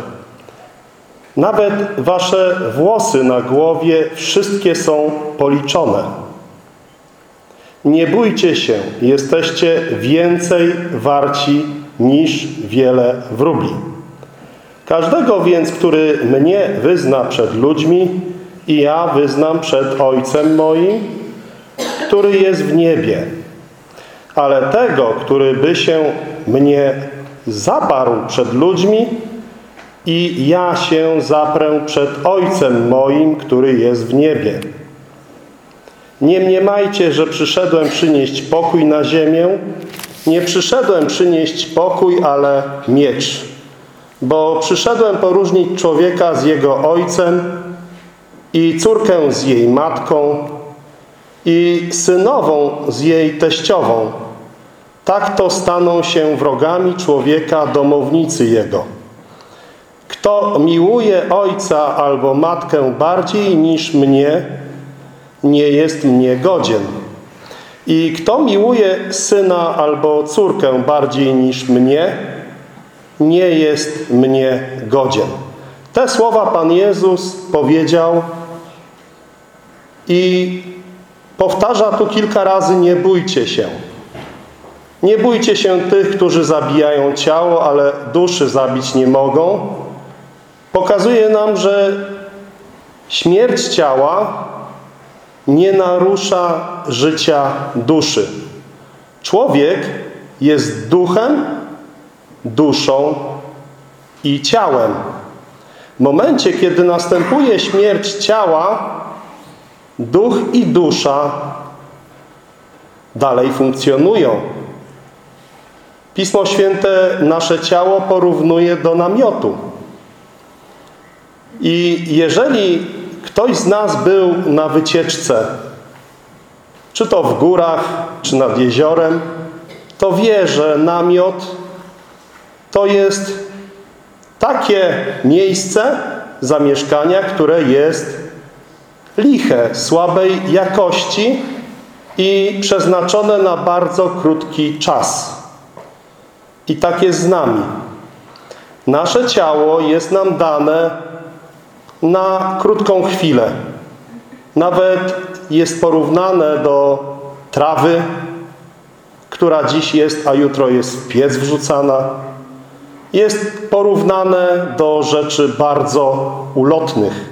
Nawet Wasze włosy na głowie wszystkie są policzone. Nie bójcie się, jesteście więcej warci niż wiele wróbli. Każdego więc, który mnie wyzna przed ludźmi i ja wyznam przed Ojcem moim, który jest w niebie. Ale tego, który by się mnie zaparł przed ludźmi i ja się zaprę przed Ojcem moim, który jest w niebie. Nie mniemajcie, że przyszedłem przynieść pokój na ziemię. Nie przyszedłem przynieść pokój, ale miecz. Bo przyszedłem poróżnić człowieka z jego ojcem i córkę z jej matką i synową z jej teściową. Tak to staną się wrogami człowieka domownicy jego. Kto miłuje ojca albo matkę bardziej niż mnie, nie jest mnie godzien. I kto miłuje syna albo córkę bardziej niż mnie, nie jest mnie godzien. Te słowa Pan Jezus powiedział i powtarza tu kilka razy nie bójcie się. Nie bójcie się tych, którzy zabijają ciało, ale duszy zabić nie mogą. Pokazuje nam, że śmierć ciała nie narusza życia duszy. Człowiek jest duchem, duszą i ciałem. W momencie, kiedy następuje śmierć ciała, duch i dusza dalej funkcjonują. Pismo Święte nasze ciało porównuje do namiotu. I jeżeli ktoś z nas był na wycieczce, czy to w górach, czy nad jeziorem, to wie, że namiot to jest takie miejsce zamieszkania, które jest liche, słabej jakości i przeznaczone na bardzo krótki czas. I tak jest z nami. Nasze ciało jest nam dane na krótką chwilę. Nawet jest porównane do trawy, która dziś jest, a jutro jest w piec wrzucana. Jest porównane do rzeczy bardzo ulotnych,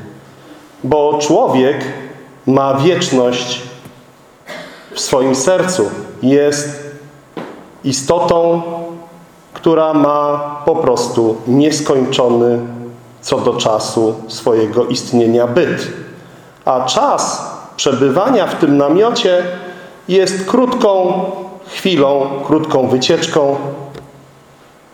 bo człowiek ma wieczność w swoim sercu. Jest istotą, która ma po prostu nieskończony co do czasu swojego istnienia byt. A czas przebywania w tym namiocie jest krótką chwilą, krótką wycieczką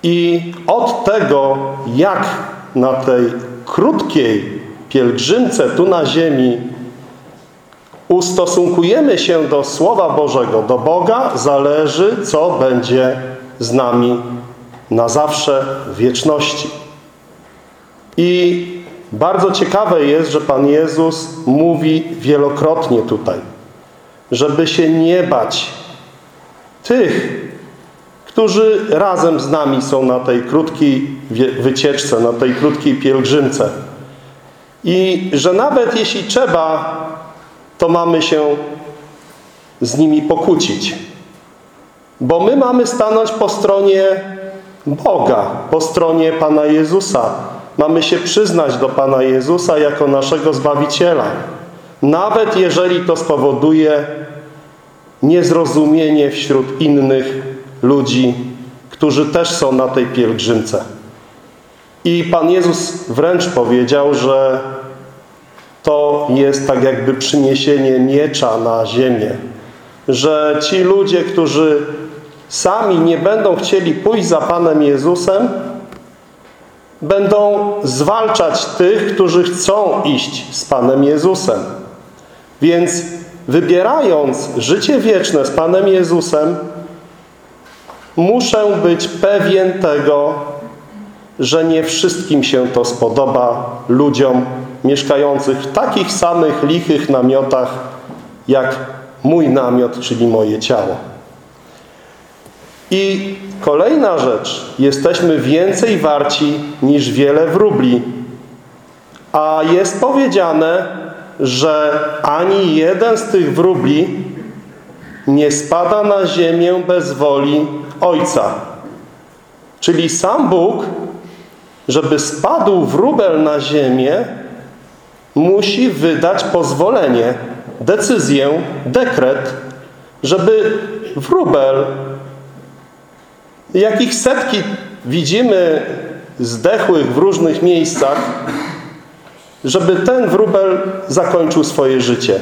i od tego, jak na tej krótkiej pielgrzymce tu na ziemi ustosunkujemy się do Słowa Bożego, do Boga, zależy, co będzie z nami na zawsze w wieczności. I bardzo ciekawe jest, że Pan Jezus mówi wielokrotnie tutaj, żeby się nie bać tych, którzy razem z nami są na tej krótkiej wycieczce, na tej krótkiej pielgrzymce. I że nawet jeśli trzeba, to mamy się z nimi pokłócić. Bo my mamy stanąć po stronie Boga, po stronie Pana Jezusa. Mamy się przyznać do Pana Jezusa jako naszego Zbawiciela. Nawet jeżeli to spowoduje niezrozumienie wśród innych ludzi, którzy też są na tej pielgrzymce. I Pan Jezus wręcz powiedział, że to jest tak jakby przyniesienie miecza na ziemię. Że ci ludzie, którzy sami nie będą chcieli pójść za Panem Jezusem, będą zwalczać tych, którzy chcą iść z Panem Jezusem. Więc wybierając życie wieczne z Panem Jezusem, muszę być pewien tego, że nie wszystkim się to spodoba ludziom mieszkających w takich samych lichych namiotach, jak mój namiot, czyli moje ciało. I kolejna rzecz. Jesteśmy więcej warci niż wiele wróbli. A jest powiedziane, że ani jeden z tych wróbli nie spada na ziemię bez woli Ojca. Czyli sam Bóg, żeby spadł wróbel na ziemię, musi wydać pozwolenie, decyzję, dekret, żeby wróbel, jakich setki widzimy zdechłych w różnych miejscach, żeby ten wróbel zakończył swoje życie.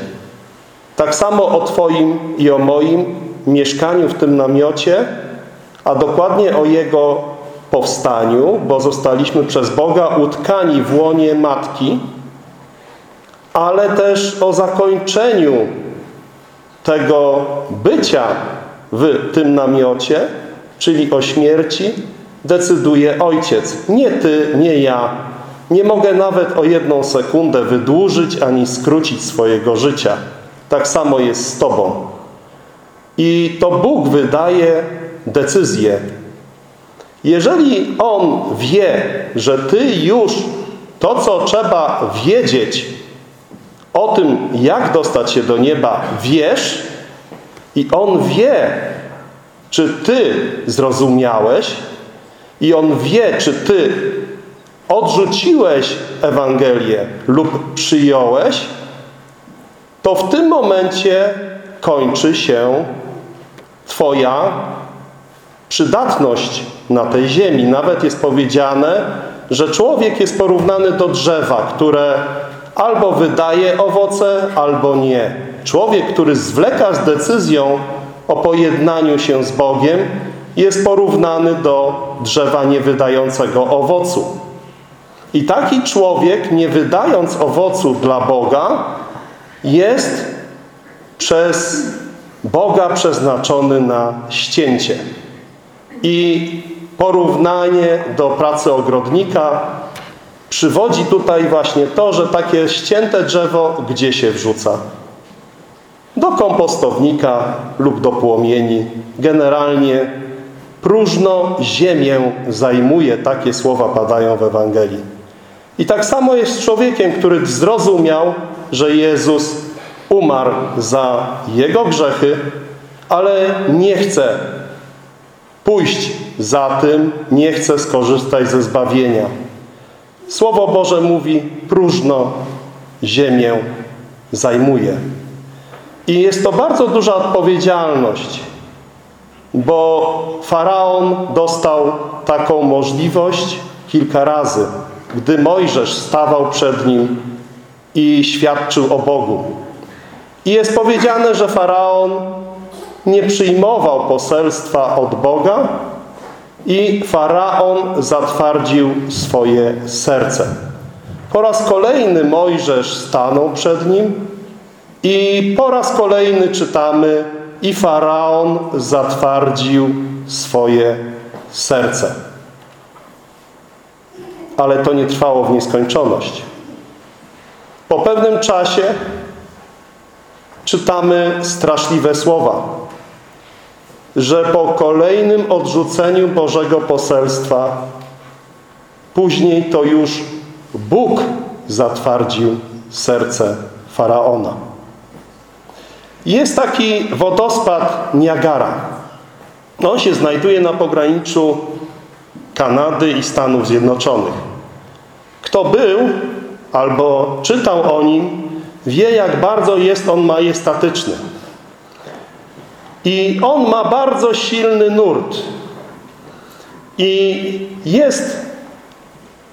Tak samo o Twoim i o moim mieszkaniu w tym namiocie, a dokładnie o jego powstaniu, bo zostaliśmy przez Boga utkani w łonie Matki, ale też o zakończeniu tego bycia w tym namiocie, czyli o śmierci, decyduje Ojciec. Nie Ty, nie ja. Nie mogę nawet o jedną sekundę wydłużyć ani skrócić swojego życia. Tak samo jest z Tobą. I to Bóg wydaje decyzję. Jeżeli On wie, że Ty już to, co trzeba wiedzieć o tym, jak dostać się do nieba, wiesz i On wie, czy Ty zrozumiałeś i On wie, czy Ty odrzuciłeś Ewangelię lub przyjąłeś, to w tym momencie kończy się Twoja przydatność na tej ziemi. Nawet jest powiedziane, że człowiek jest porównany do drzewa, które albo wydaje owoce, albo nie. Człowiek, który zwleka z decyzją o pojednaniu się z Bogiem, jest porównany do drzewa niewydającego owocu. I taki człowiek, nie wydając owocu dla Boga, jest przez Boga przeznaczony na ścięcie. I porównanie do pracy ogrodnika przywodzi tutaj właśnie to, że takie ścięte drzewo gdzie się wrzuca? Do kompostownika lub do płomieni. Generalnie próżno ziemię zajmuje. Takie słowa padają w Ewangelii. I tak samo jest z człowiekiem, który zrozumiał, że Jezus umarł za jego grzechy, ale nie chce pójść za tym, nie chce skorzystać ze zbawienia. Słowo Boże mówi, próżno ziemię zajmuje. I jest to bardzo duża odpowiedzialność, bo Faraon dostał taką możliwość kilka razy, gdy Mojżesz stawał przed nim i świadczył o Bogu. I jest powiedziane, że Faraon nie przyjmował poselstwa od Boga i Faraon zatwardził swoje serce. Po raz kolejny Mojżesz stanął przed nim i po raz kolejny czytamy i Faraon zatwardził swoje serce. Ale to nie trwało w nieskończoność. Po pewnym czasie czytamy straszliwe słowa. że po kolejnym odrzuceniu Bożego poselstwa później to już Bóg zatwardził serce Faraona. Jest taki wodospad Niagara. On się znajduje na pograniczu Kanady i Stanów Zjednoczonych. Kto był albo czytał o nim, wie jak bardzo jest on majestatyczny. I on ma bardzo silny nurt. I jest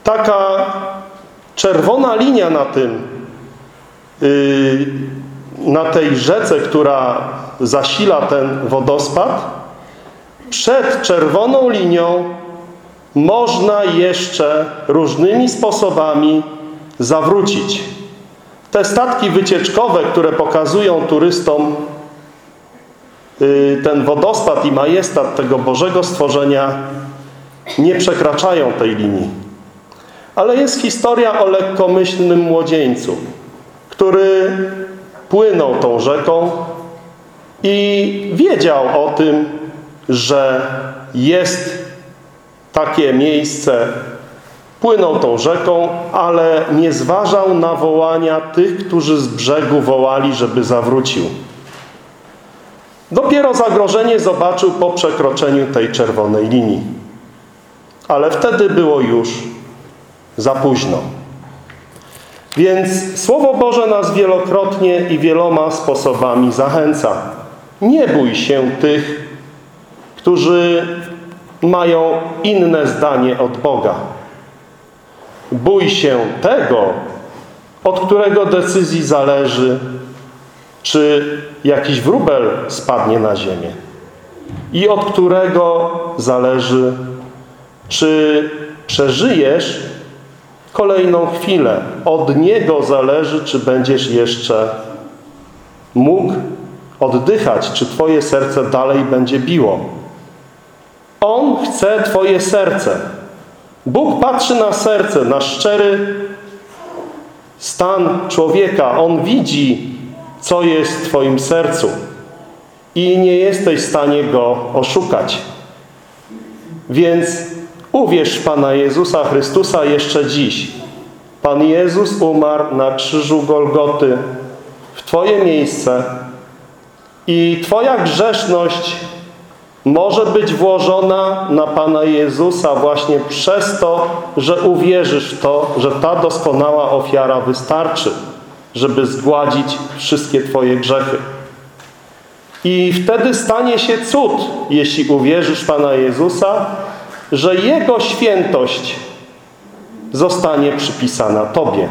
taka czerwona linia na tym, yy, na tej rzece, która zasila ten wodospad. Przed czerwoną linią można jeszcze różnymi sposobami zawrócić. Te statki wycieczkowe, które pokazują turystom yy, ten wodospad i majestat tego Bożego stworzenia, nie przekraczają tej linii. Ale jest historia o lekkomyślnym młodzieńcu, który płynął tą rzeką i wiedział o tym, że jest takie miejsce. Płynął tą rzeką, ale nie zważał na wołania tych, którzy z brzegu wołali, żeby zawrócił. Dopiero zagrożenie zobaczył po przekroczeniu tej czerwonej linii. Ale wtedy było już za późno. Więc Słowo Boże nas wielokrotnie i wieloma sposobami zachęca. Nie bój się tych, którzy mają inne zdanie od Boga. Bój się tego, od którego decyzji zależy, czy jakiś wróbel spadnie na ziemię i od którego zależy, czy przeżyjesz kolejną chwilę. Od Niego zależy, czy będziesz jeszcze mógł oddychać, czy Twoje serce dalej będzie biło. On chce Twoje serce. Bóg patrzy na serce, na szczery stan człowieka. On widzi, co jest w Twoim sercu i nie jesteś w stanie Go oszukać. Więc Uwierz Pana Jezusa Chrystusa jeszcze dziś. Pan Jezus umarł na krzyżu Golgoty w Twoje miejsce i Twoja grzeszność może być włożona na Pana Jezusa właśnie przez to, że uwierzysz w to, że ta doskonała ofiara wystarczy, żeby zgładzić wszystkie Twoje grzechy. I wtedy stanie się cud, jeśli uwierzysz Pana Jezusa, że Jego świętość zostanie przypisana Tobie.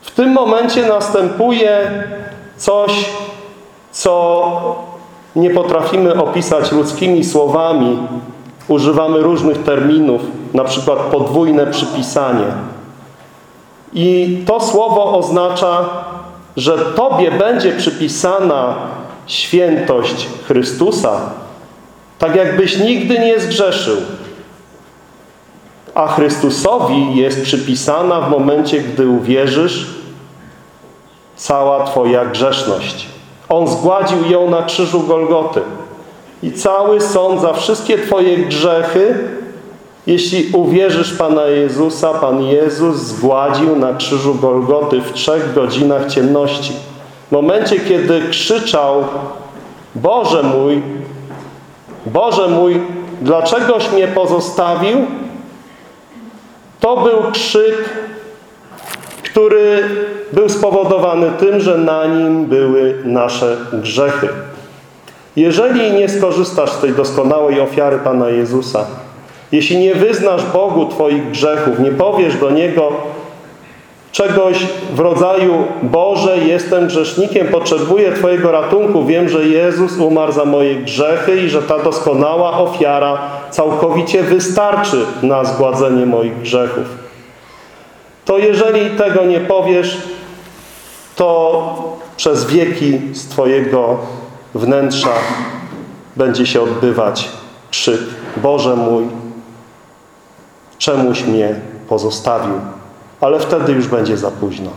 W tym momencie następuje coś, co nie potrafimy opisać ludzkimi słowami. Używamy różnych terminów, na przykład podwójne przypisanie. I to słowo oznacza, że Tobie będzie przypisana świętość Chrystusa, tak jakbyś nigdy nie zgrzeszył a Chrystusowi jest przypisana w momencie, gdy uwierzysz, cała Twoja grzeszność. On zgładził ją na krzyżu Golgoty. I cały sąd za wszystkie Twoje grzechy, jeśli uwierzysz Pana Jezusa, Pan Jezus zgładził na krzyżu Golgoty w trzech godzinach ciemności. W momencie, kiedy krzyczał Boże mój, Boże mój, dlaczegoś mnie pozostawił? To był krzyk, który był spowodowany tym, że na nim były nasze grzechy. Jeżeli nie skorzystasz z tej doskonałej ofiary Pana Jezusa, jeśli nie wyznasz Bogu Twoich grzechów, nie powiesz do Niego czegoś w rodzaju Boże, jestem grzesznikiem, potrzebuję Twojego ratunku, wiem, że Jezus umarł za moje grzechy i że ta doskonała ofiara całkowicie wystarczy na zgładzenie moich grzechów. To jeżeli tego nie powiesz, to przez wieki z Twojego wnętrza będzie się odbywać krzyk Boże mój, czemuś mnie pozostawił. Ale wtedy już będzie za późno.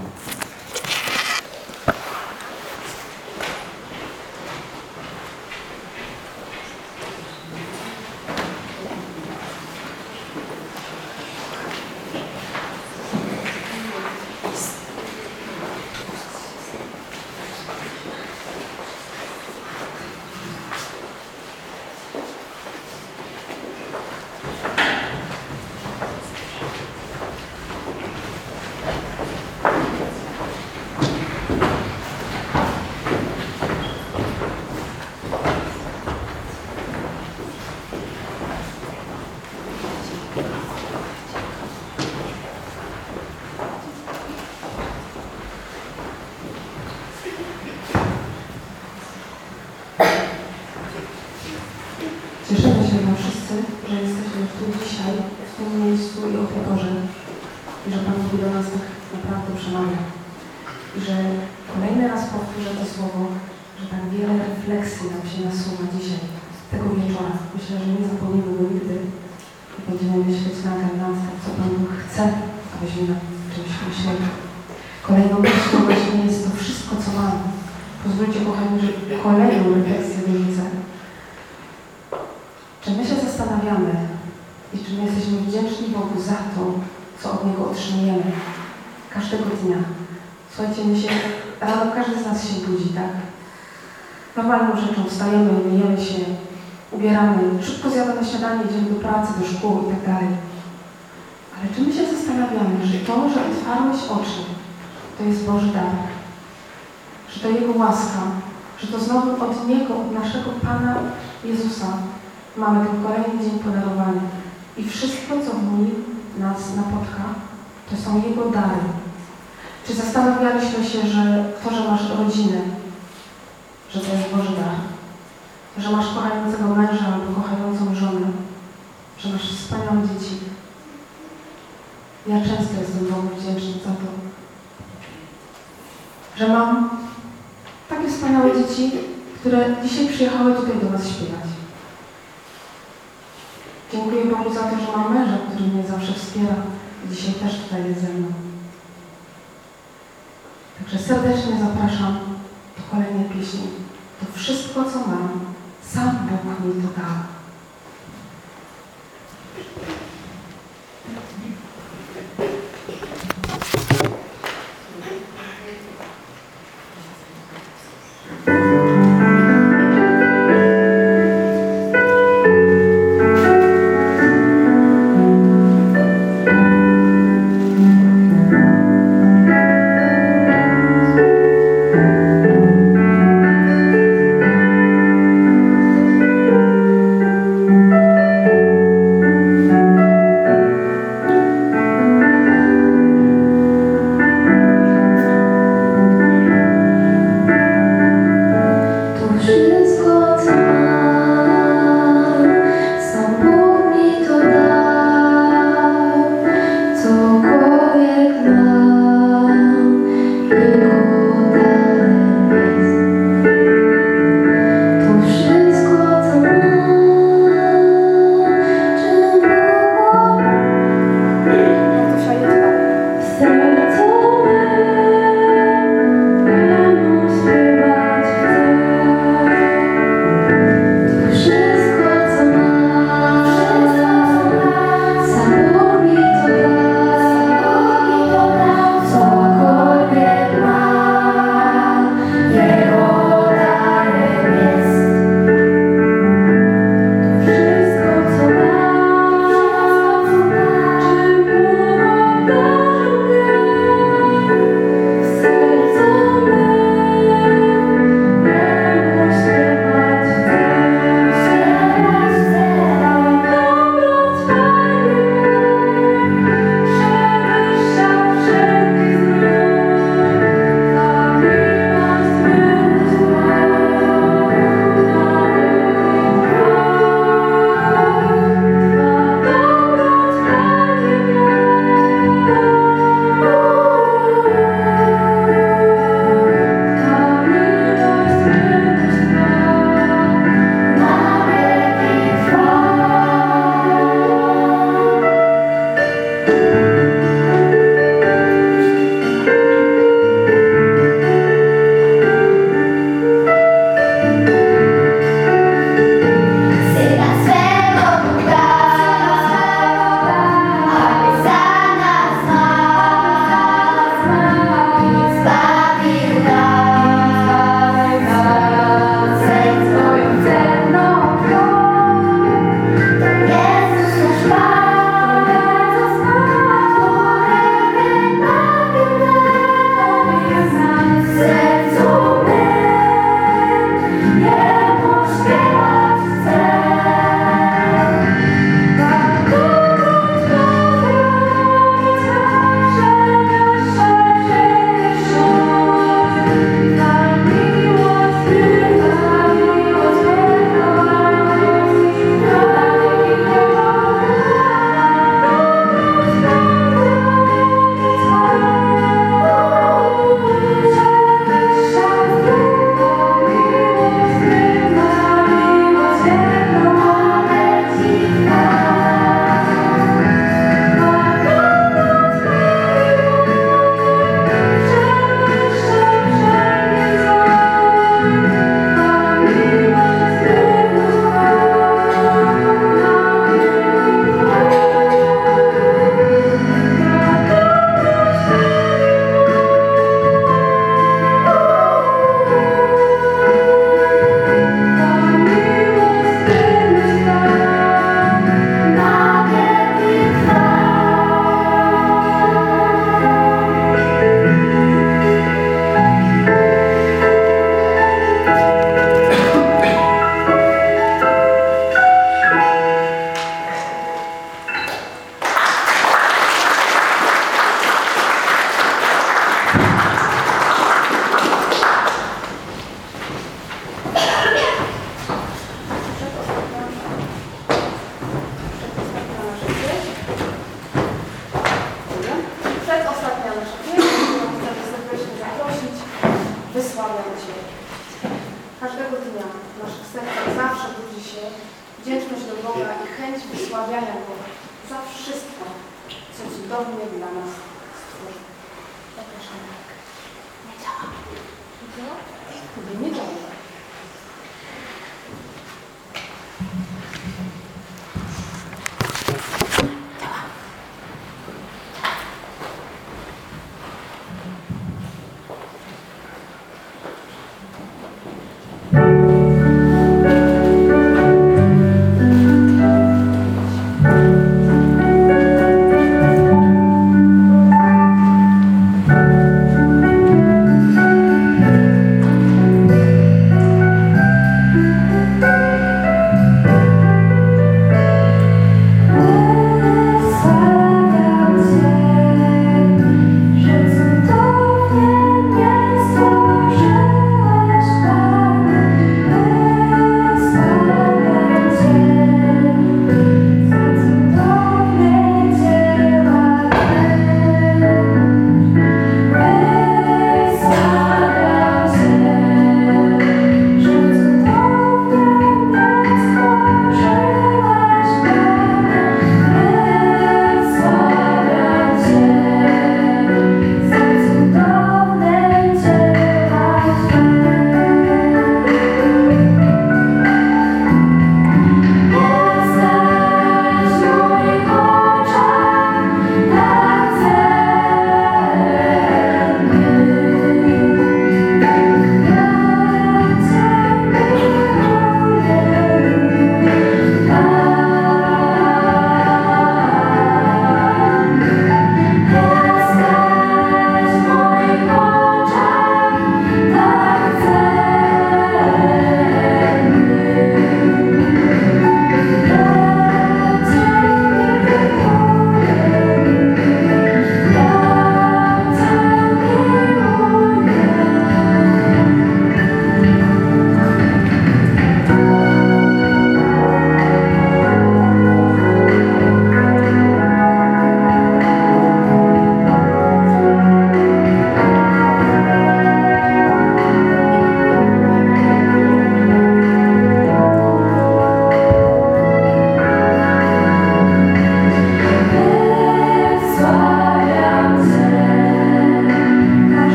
Mamy ten kolejny dzień podarowany i wszystko, co w nim nas napotka, to są Jego dary. Czy zastanawialiśmy się, że to, że masz rodzinę,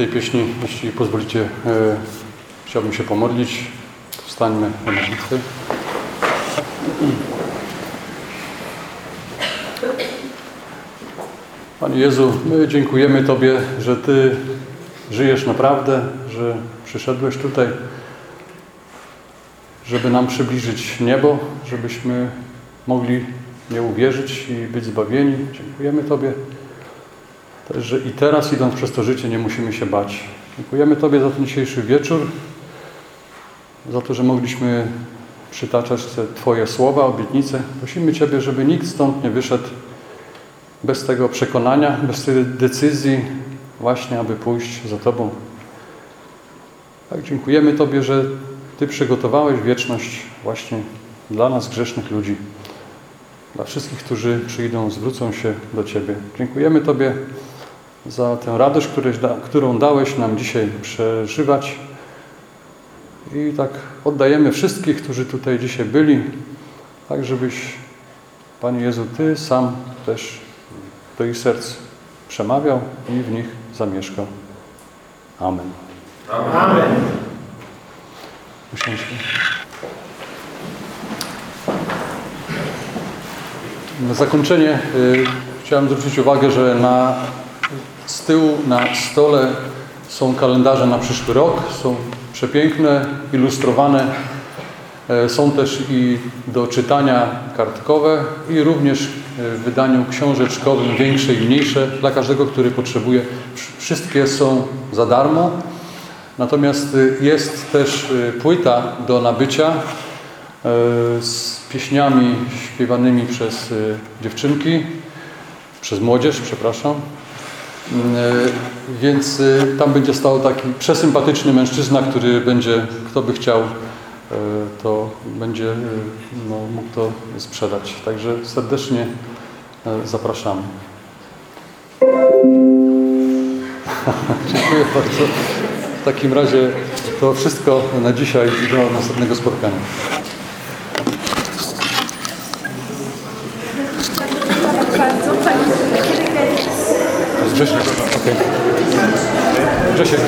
tej pieśni, jeśli pozwolicie, e, chciałbym się pomodlić. Wstańmy do modlitwy. Panie Jezu, my dziękujemy Tobie, że Ty żyjesz naprawdę, że przyszedłeś tutaj, żeby nam przybliżyć niebo, żebyśmy mogli nie uwierzyć i być zbawieni. Dziękujemy Tobie że i teraz idąc przez to życie nie musimy się bać. Dziękujemy Tobie za ten dzisiejszy wieczór, za to, że mogliśmy przytaczać te Twoje słowa, obietnice. Prosimy Ciebie, żeby nikt stąd nie wyszedł bez tego przekonania, bez tej decyzji właśnie, aby pójść za Tobą. Tak, dziękujemy Tobie, że Ty przygotowałeś wieczność właśnie dla nas, grzesznych ludzi, dla wszystkich, którzy przyjdą, zwrócą się do Ciebie. Dziękujemy Tobie za tę radość, którą dałeś nam dzisiaj przeżywać. I tak oddajemy wszystkich, którzy tutaj dzisiaj byli, tak żebyś, Panie Jezu, Ty sam też do ich serc przemawiał i w nich zamieszkał. Amen. Amen. Usiądźmy. Na zakończenie y, chciałem zwrócić uwagę, że na, z tyłu na stole są kalendarze na przyszły rok. Są przepiękne, ilustrowane. E, Są też i do czytania kartkowe i również e, w wydaniu książeczkowym większe i mniejsze dla każdego, który potrzebuje. Wsz- Wszystkie są za darmo. Natomiast y, jest też płyta do nabycia z pieśniami śpiewanymi przez dziewczynki, przez młodzież, przepraszam. Y, Więc y, tam będzie stał taki przesympatyczny mężczyzna, który będzie, kto by chciał, y, to będzie no, mógł to sprzedać. Także serdecznie zapraszamy. Dziękuję bardzo. W takim razie to wszystko na dzisiaj do następnego spotkania. Bardzo pani Grzesiek.